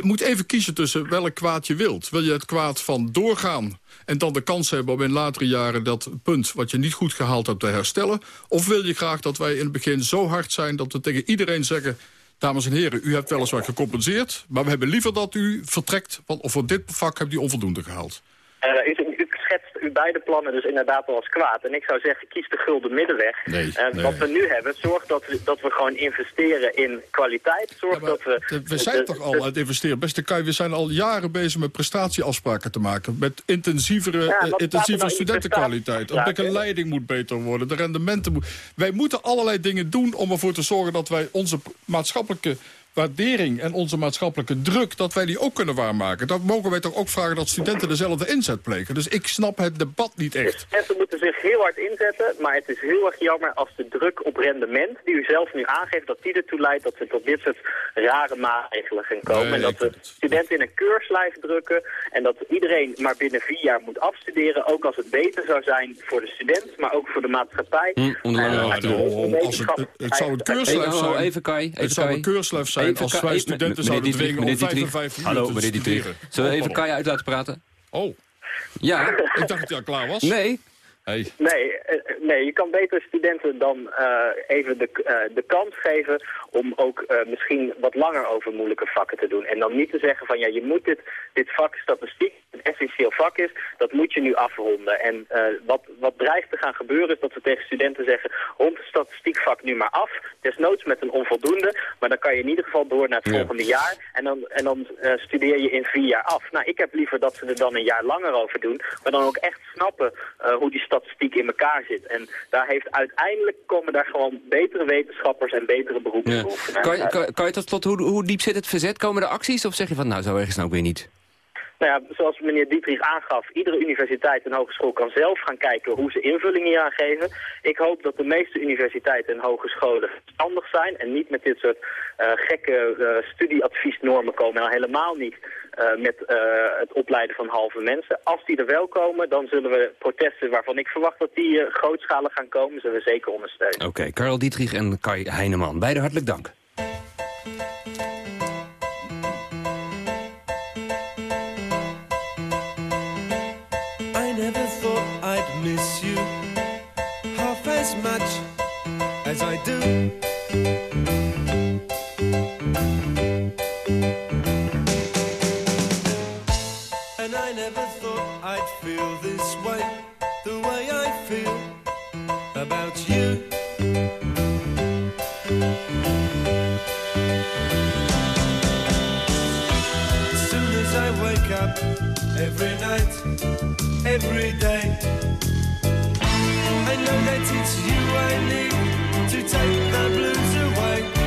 Moet even kiezen tussen welk kwaad je wilt. Wil je het kwaad van doorgaan en dan de kans hebben om in latere jaren... dat punt wat je niet goed gehaald hebt te herstellen? Of wil je graag dat wij in het begin zo hard zijn... dat we tegen iedereen zeggen... Dames en heren, u hebt weliswaar gecompenseerd... maar we hebben liever dat u vertrekt, want voor dit vak hebt u onvoldoende gehaald. Eh, u schetst u beide plannen dus inderdaad al als kwaad. En ik zou zeggen, kies de gulden middenweg. Nee, nee. Wat we nu hebben, zorg dat we, dat we gewoon investeren in kwaliteit. Zorg dat we... De- We zijn de- toch al de- aan het investeren. Beste Kai, we zijn al jaren bezig met prestatieafspraken te maken. Met intensievere, Ja, eh, intensievere nou studentenkwaliteit. De prestatieafspraken? begeleiding moet beter worden. De rendementen moet... Wij moeten allerlei dingen doen om ervoor te zorgen dat wij onze maatschappelijke waardering en onze maatschappelijke druk, dat wij die ook kunnen waarmaken. Dan mogen wij toch ook vragen dat studenten dezelfde inzet plegen. Dus ik snap het debat niet echt. Mensen moeten zich heel hard inzetten, maar het is heel erg jammer als de druk op rendement, die u zelf nu aangeeft, dat die ertoe leidt dat we tot dit soort rare maatregelen gaan komen. Nee, en dat we studenten in een keurslijf drukken en dat iedereen maar binnen vier jaar moet afstuderen, ook als het beter zou zijn voor de student, maar ook voor de maatschappij. Hm, om de lange En, de. Als het, het, het zou een keurslijf Hey, oh, zijn. even Kai, even het zou een keurslijf zijn Even als wij eh, studenten zouden Dietrich, dwingen om meneer 5 en Dietrich. 5 uur Hallo, te meneer Dietrich. studeren. Zullen we even. Kai uit laten praten? Oh, Ja. ik dacht dat hij al klaar was. Nee. Hey. Nee, eh, nee, je kan beter studenten dan eh, even de, eh, de kans geven om ook eh, misschien wat langer over moeilijke vakken te doen. En dan niet te zeggen van ja, je moet dit, dit vak statistiek, een essentieel vak is, dat moet je nu afronden. En wat, wat dreigt te gaan gebeuren is dat we tegen studenten zeggen, rond het statistiekvak nu maar af, desnoods met een onvoldoende, maar dan kan je in ieder geval door naar het Ja. volgende jaar en dan, en dan studeer je in vier jaar af. Nou, ik heb liever dat ze er dan een jaar langer over doen, maar dan ook echt snappen hoe die statistiek in elkaar zit. En daar heeft uiteindelijk komen daar gewoon betere wetenschappers en betere beroepsbeoefenaars Kan, je- uit. kan, kan je tot hoe, hoe diep zit het verzet? Komen er acties of zeg je van, nou, zo erg is het nou weer niet? Nou ja, zoals meneer Dietrich aangaf, iedere universiteit en hogeschool kan zelf gaan kijken hoe ze invulling hier geven. Ik hoop dat de meeste universiteiten en hogescholen verstandig zijn en niet met dit soort eh, gekke eh, studieadviesnormen komen. En al helemaal niet eh, met het opleiden van halve mensen. Als die er wel komen, dan zullen we protesten waarvan ik verwacht dat die grootschalig gaan komen, zullen we zeker ondersteunen. Oké, Karel Dietrich en Kai Heineman. Beide hartelijk dank. Up, every night, every day. I know that it's you I need to take the blues away.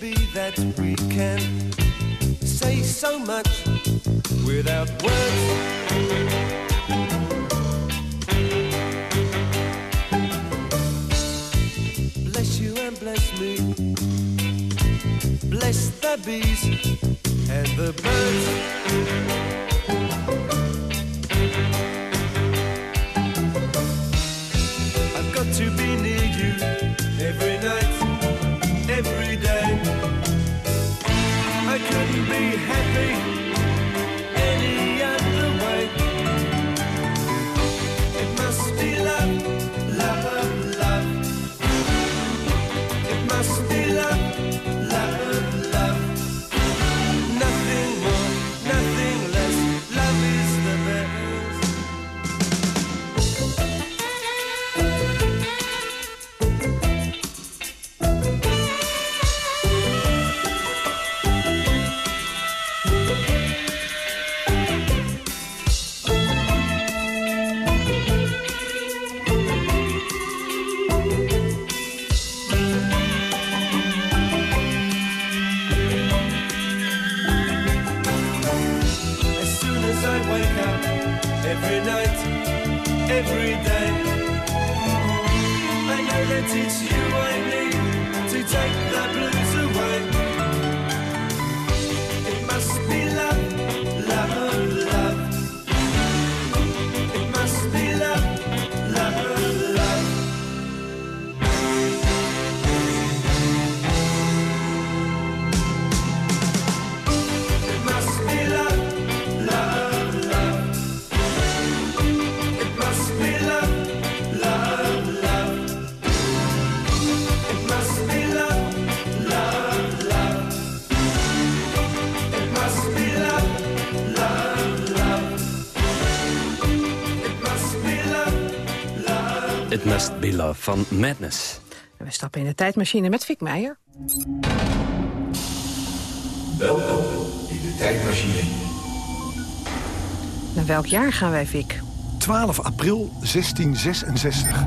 Be that we can say so much without words? Bless you and bless me. Bless the bees and the birds. Every day, I know that it's you I need to take the blues away. It must be love, It Must Be Love van Madness. En we stappen in de tijdmachine met Fik Meijer. Welkom in de tijdmachine. Naar welk jaar gaan wij, Fik? 12 april 1666.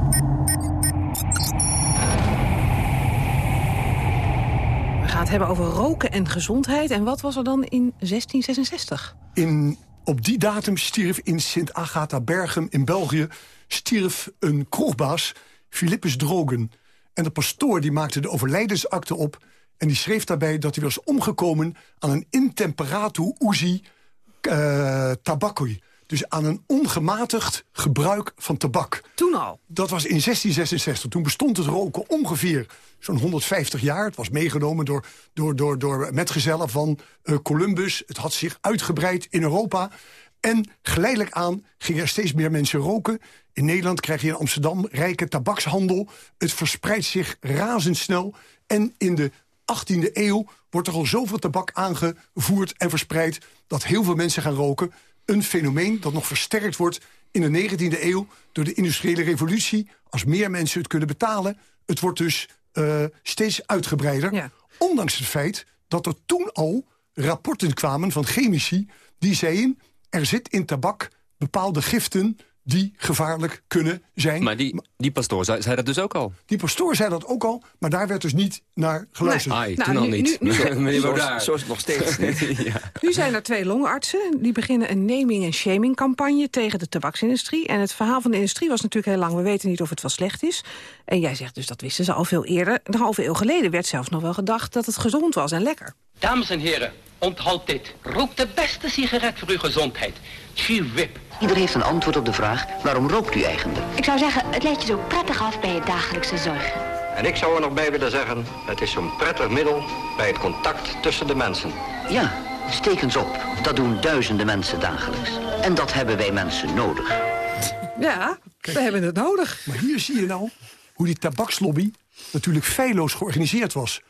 We gaan het hebben over roken en gezondheid. En wat was er dan in 1666? In, op die datum stierf in Sint Agatha Bergen in België... stierf een kroegbaas, Philippus Drogen. En de pastoor die maakte de overlijdensakte op... en die schreef daarbij dat hij was omgekomen... aan een intemperatu usi uh, tabakoi. Dus aan een ongematigd gebruik van tabak. Toen al? Dat was in 1666. Toen bestond het roken ongeveer zo'n 150 jaar. Het was meegenomen door, door, door, door metgezellen van uh, Columbus. Het had zich uitgebreid in Europa. En geleidelijk aan gingen er steeds meer mensen roken. In Nederland krijg je in Amsterdam rijke tabakshandel. Het verspreidt zich razendsnel. En in de 18e eeuw wordt er al zoveel tabak aangevoerd en verspreid... dat heel veel mensen gaan roken. Een fenomeen dat nog versterkt wordt in de 19e eeuw... door de industriële revolutie. Als meer mensen het kunnen betalen. Het wordt dus uh, steeds uitgebreider. Ja. Ondanks het feit dat er toen al rapporten kwamen van chemici... die zeiden, er zit in tabak bepaalde giften die gevaarlijk kunnen zijn. Maar die, die pastoor zei, zei dat dus ook al? Die pastoor zei dat ook al, maar daar werd dus niet naar geluisterd. Nee. Ai, Nou, toen al nu- niet. nu- nu- Meneer Zo is- Baudard. zo is het nog steeds niet. ja. Nu zijn er twee longartsen. Die beginnen een naming- en shaming-campagne tegen de tabaksindustrie. En het verhaal van de industrie was natuurlijk heel lang. We weten niet of het wel slecht is. En jij zegt dus dat wisten ze al veel eerder. Een halve eeuw geleden werd zelfs nog wel gedacht dat het gezond was en lekker. Dames en heren, onthoud dit. Rook de beste sigaret voor uw gezondheid. G-Whip. Ieder heeft een antwoord op de vraag, waarom rookt u eigenlijk? Ik zou zeggen, het leidt je zo prettig af bij je dagelijkse zorgen. En ik zou er nog bij willen zeggen, het is zo'n prettig middel bij het contact tussen de mensen. Ja, steek eens op. Dat doen duizenden mensen dagelijks. En dat hebben wij mensen nodig. Ja, we hebben het nodig. Maar hier zie je nou hoe die tabakslobby natuurlijk feilloos georganiseerd was.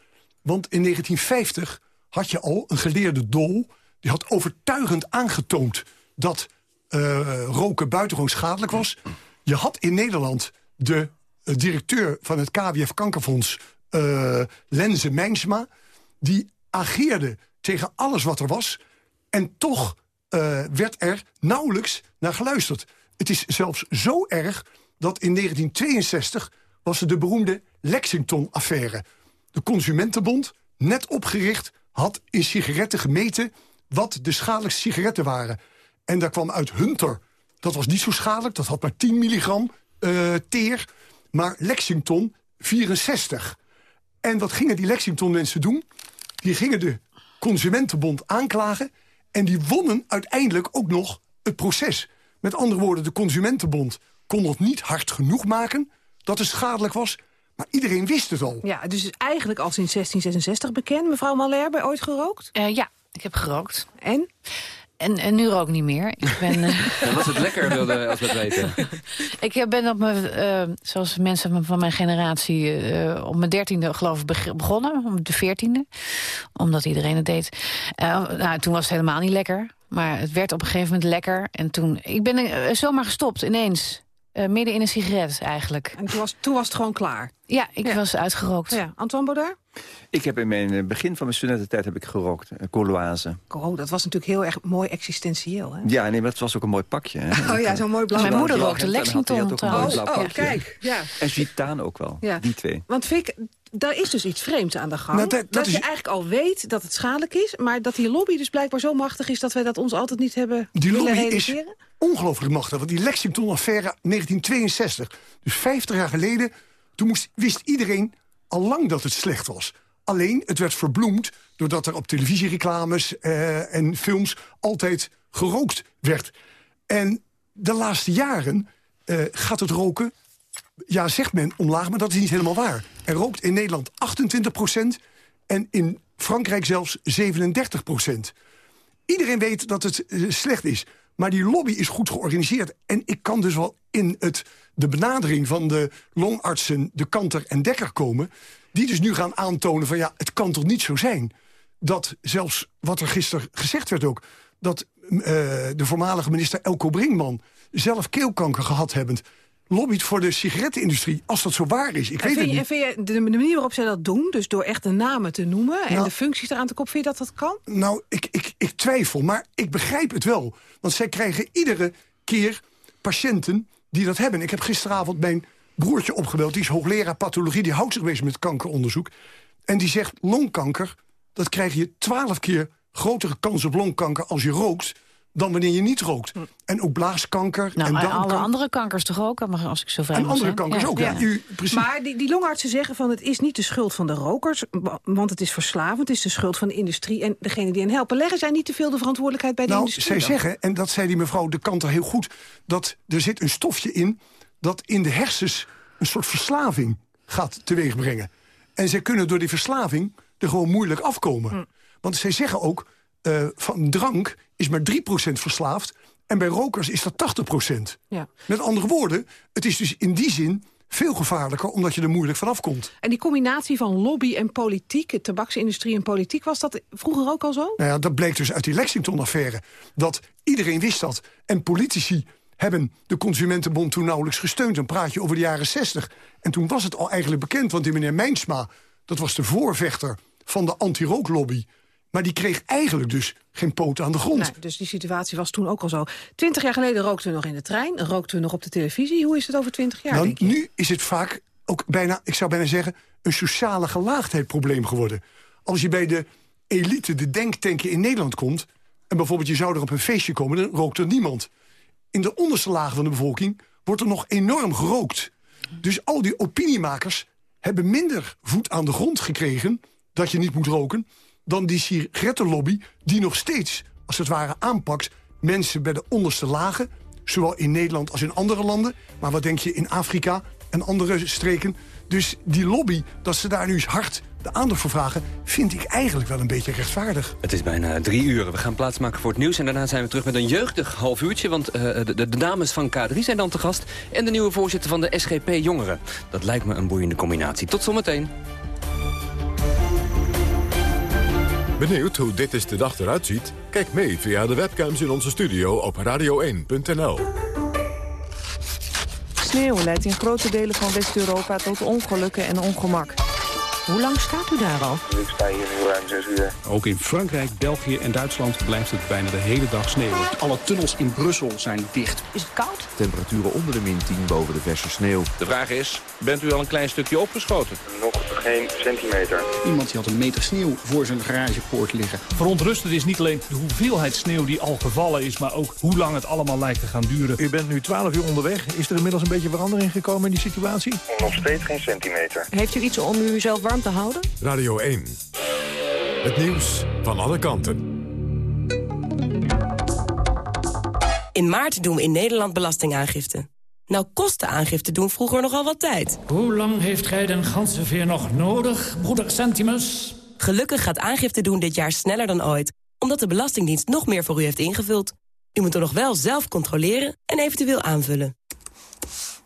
Want in 1950 had je al een geleerde Dol... die had overtuigend aangetoond dat eh, roken buitengewoon schadelijk was. Je had in Nederland de eh, directeur van het KWF Kankerfonds... eh, Lenze Mijnsma, die ageerde tegen alles wat er was... en toch werd er nauwelijks naar geluisterd. Het is zelfs zo erg dat in 1962 was er de beroemde Lexington-affaire. De Consumentenbond, net opgericht, had in sigaretten gemeten... wat de schadelijkste sigaretten waren. En daar kwam uit Hunter, dat was niet zo schadelijk... dat had maar 10 milligram eh, teer, maar Lexington 64. En wat gingen die Lexington-mensen doen? Die gingen de Consumentenbond aanklagen... en die wonnen uiteindelijk ook nog het proces. Met andere woorden, de Consumentenbond kon het niet hard genoeg maken... dat het schadelijk was, maar iedereen wist het al. Ja, dus eigenlijk al sinds 1666 bekend. Mevrouw Malherbe, ooit gerookt? Eh, ja, ik heb gerookt. En? En, en nu rook ik niet meer. Ik ben, eh, was het lekker, wilde, als we het weten? ik ben op mijn, eh, zoals mensen van mijn generatie, eh, op mijn dertiende geloof ik beg- begonnen. Op de veertiende. Omdat iedereen het deed. Eh, nou, toen was het helemaal niet lekker. Maar het werd op een gegeven moment lekker. En toen, ik ben zomaar gestopt, ineens. Eh, midden in een sigaret eigenlijk. En toen was, toen was het gewoon klaar? Ja, ik was uitgerookt. Ja. Antoine Baudard? Ik heb in mijn eh, begin van mijn studententijd heb ik gerookt. Uh, Coloise. Oh, dat was natuurlijk heel erg mooi existentieel. Hè? Ja, nee, maar het was ook een mooi pakje. Hè? Oh ja, zo'n mooi blauw. Mijn moeder rookte hemd en had- die had ook een mooi Oh, blauw oh, pakje. kijk. Ja. En Gitaan ook wel, Ja. die twee. Want Fik, daar is dus iets vreemds aan de gang. Nou, dat- dat dat je eigenlijk al weet dat het schadelijk is... maar dat die lobby dus blijkbaar zo machtig is... dat wij dat ons altijd niet hebben Die willen lobby is ongelooflijk machtig. Want die Lexington-affaire 1962, dus 50 jaar geleden... toen moest, wist iedereen al lang dat het slecht was. Alleen, het werd verbloemd doordat er op televisiereclames eh, en films... altijd gerookt werd. En de laatste jaren eh, gaat het roken, ja, zegt men omlaag... maar dat is niet helemaal waar. Er rookt in Nederland 28% en in Frankrijk zelfs 37% Iedereen weet dat het eh, slecht is. Maar die lobby is goed georganiseerd. En ik kan dus wel in het, de benadering van de longartsen... de Kanter en Dekker komen... die dus nu gaan aantonen van ja, het kan toch niet zo zijn... dat zelfs wat er gisteren gezegd werd ook... dat eh, de voormalige minister Elko Brinkman zelf keelkanker gehad hebbend... lobbyt voor de sigarettenindustrie. Als dat zo waar is, ik En weet vind, het niet. en vind je de manier waarop zij dat doen, dus door echt de namen te noemen... en Nou. de functies eraan te koppelen, vind je dat dat kan? Nou, ik, ik, ik twijfel, maar ik begrijp het wel. Want zij krijgen iedere keer patiënten die dat hebben. Ik heb gisteravond mijn broertje opgebeld. Die is hoogleraar pathologie, die houdt zich bezig met kankeronderzoek. En die zegt, longkanker, dat krijg je twaalf keer grotere kans op longkanker als je rookt... dan wanneer je niet rookt. En ook blaaskanker Nou, en en alle andere kankers toch ook, maar als ik zo vrij En mag andere zijn. kankers ook, ja. U, precies. Maar die, die longartsen zeggen van het is niet de schuld van de rokers... wa- want het is verslavend, het is de schuld van de industrie... en degene die hen helpen. Leggen zij niet te veel de verantwoordelijkheid bij de nou, industrie? zij dan? zeggen, en dat zei die mevrouw de Kanter heel goed... dat er zit een stofje in dat in de hersens een soort verslaving gaat teweegbrengen. En zij kunnen door die verslaving er gewoon moeilijk afkomen. Hm. Want zij zeggen ook, eh, van drank is maar 3% verslaafd... en bij rokers is dat 80%. Ja. Met andere woorden, het is dus in die zin veel gevaarlijker... omdat je er moeilijk vanaf komt. En die combinatie van lobby en politiek, de tabaksindustrie en politiek... was dat vroeger ook al zo? Nou ja, dat bleek dus uit die Lexington-affaire. Dat iedereen wist dat. En politici hebben de Consumentenbond toen nauwelijks gesteund. Dan praat je over de jaren 60. En toen was het al eigenlijk bekend, want die meneer Mijnsma... dat was de voorvechter van de anti-rooklobby. Maar die kreeg eigenlijk dus geen poot aan de grond. Nee, dus die situatie was toen ook al zo. Twintig jaar geleden rookten we nog in de trein, rookten we nog op de televisie. Hoe is het over twintig jaar, nou, denk je? nu is het vaak ook bijna, ik zou bijna zeggen... een sociale gelaagdheid probleem geworden. Als je bij de elite, de denktanken in Nederland komt... en bijvoorbeeld je zou er op een feestje komen, dan rookt er niemand. In de onderste lagen van de bevolking wordt er nog enorm gerookt. Dus al die opiniemakers hebben minder voet aan de grond gekregen... dat je niet moet roken, dan die sigarettenlobby... die nog steeds, als het ware, aanpakt mensen bij de onderste lagen... zowel in Nederland als in andere landen. Maar wat denk je in Afrika en andere streken? Dus die lobby, dat ze daar nu eens hard de aandacht voor vragen... vind ik eigenlijk wel een beetje rechtvaardig. Het is bijna drie uur. We gaan plaatsmaken voor het nieuws. En daarna zijn we terug met een jeugdig half uurtje. Want eh, de, de, dames van K3 zijn dan te gast. En de nieuwe voorzitter van de SGP Jongeren. Dat lijkt me een boeiende combinatie. Tot zometeen. Benieuwd hoe dit is de dag eruit ziet? Kijk mee via de webcams in onze studio op radio1.nl. Sneeuw leidt in grote delen van West-Europa tot ongelukken en ongemak. Hoe lang staat u daar al? Ik sta hier nu ruim 6 uur. Ook in Frankrijk, België en Duitsland blijft het bijna de hele dag sneeuwen. Alle tunnels in Brussel zijn dicht. Is het koud? Temperaturen onder de min 10 boven de verse sneeuw. De vraag is, bent u al een klein stukje opgeschoten? Nog geen centimeter. Iemand die had een meter sneeuw voor zijn garagepoort liggen. Verontrustend is niet alleen de hoeveelheid sneeuw die al gevallen is... maar ook hoe lang het allemaal lijkt te gaan duren. U bent nu 12 uur onderweg. Is er inmiddels een beetje verandering gekomen in die situatie? Nog steeds geen centimeter. Heeft u iets om uzelf warm te houden? Radio 1. Het nieuws van alle kanten. In maart doen we in Nederland belastingaangifte. Nou kostte aangifte doen vroeger nogal wat tijd. Hoe lang heeft gij den ganzenveer nog nodig, broeder Centimus? Gelukkig gaat aangifte doen dit jaar sneller dan ooit... omdat de Belastingdienst nog meer voor u heeft ingevuld. U moet er nog wel zelf controleren en eventueel aanvullen.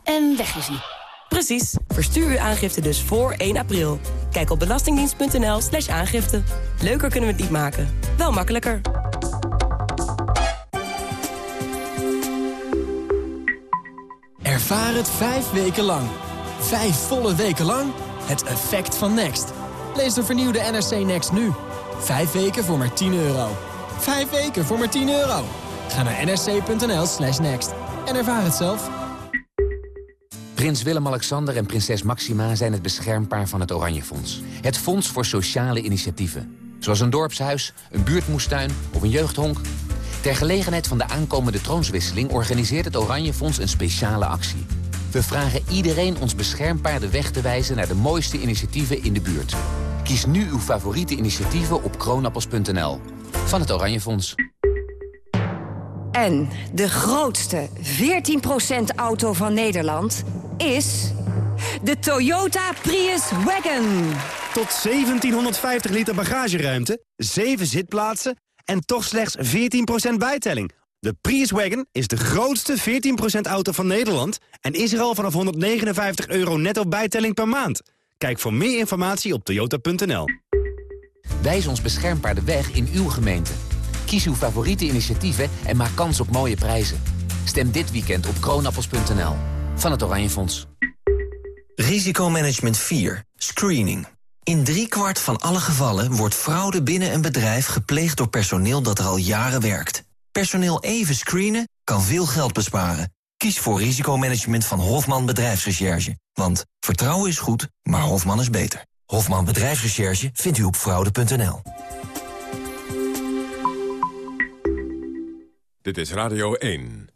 En weg is hij. Precies. Verstuur uw aangifte dus voor 1 april. Kijk op belastingdienst.nl slash aangifte. Leuker kunnen we het niet maken. Wel makkelijker. Ervaar het vijf weken lang. Vijf volle weken lang. Het effect van Next. Lees de vernieuwde NRC Next nu. Vijf weken voor maar 10 euro. Vijf weken voor maar 10 euro. Ga naar nrc.nl slash next. En ervaar het zelf. Prins Willem-Alexander en prinses Maxima zijn het beschermpaar van het Oranje Fonds. Het fonds voor sociale initiatieven. Zoals een dorpshuis, een buurtmoestuin of een jeugdhonk. Ter gelegenheid van de aankomende troonswisseling organiseert het Oranje Fonds een speciale actie. We vragen iedereen ons beschermpaar de weg te wijzen naar de mooiste initiatieven in de buurt. Kies nu uw favoriete initiatieven op kroonappels.nl. Van het Oranje Fonds. En de grootste 14% auto van Nederland is de Toyota Prius Wagon. Tot 1750 liter bagageruimte, 7 zitplaatsen en toch slechts 14% bijtelling. De Prius Wagon is de grootste 14% auto van Nederland... en is er al vanaf 159 euro netto bijtelling per maand. Kijk voor meer informatie op toyota.nl. Wijs ons beschermpaar de weg in uw gemeente. Kies uw favoriete initiatieven en maak kans op mooie prijzen. Stem dit weekend op kroonappels.nl. van het Oranje Fonds. Risicomanagement 4. Screening. In driekwart van alle gevallen wordt fraude binnen een bedrijf gepleegd door personeel dat er al jaren werkt. Personeel even screenen kan veel geld besparen. Kies voor risicomanagement van Hofman Bedrijfsrecherche. Want vertrouwen is goed, maar Hofman is beter. Hofman Bedrijfsrecherche vindt u op fraude.nl. Dit is Radio 1.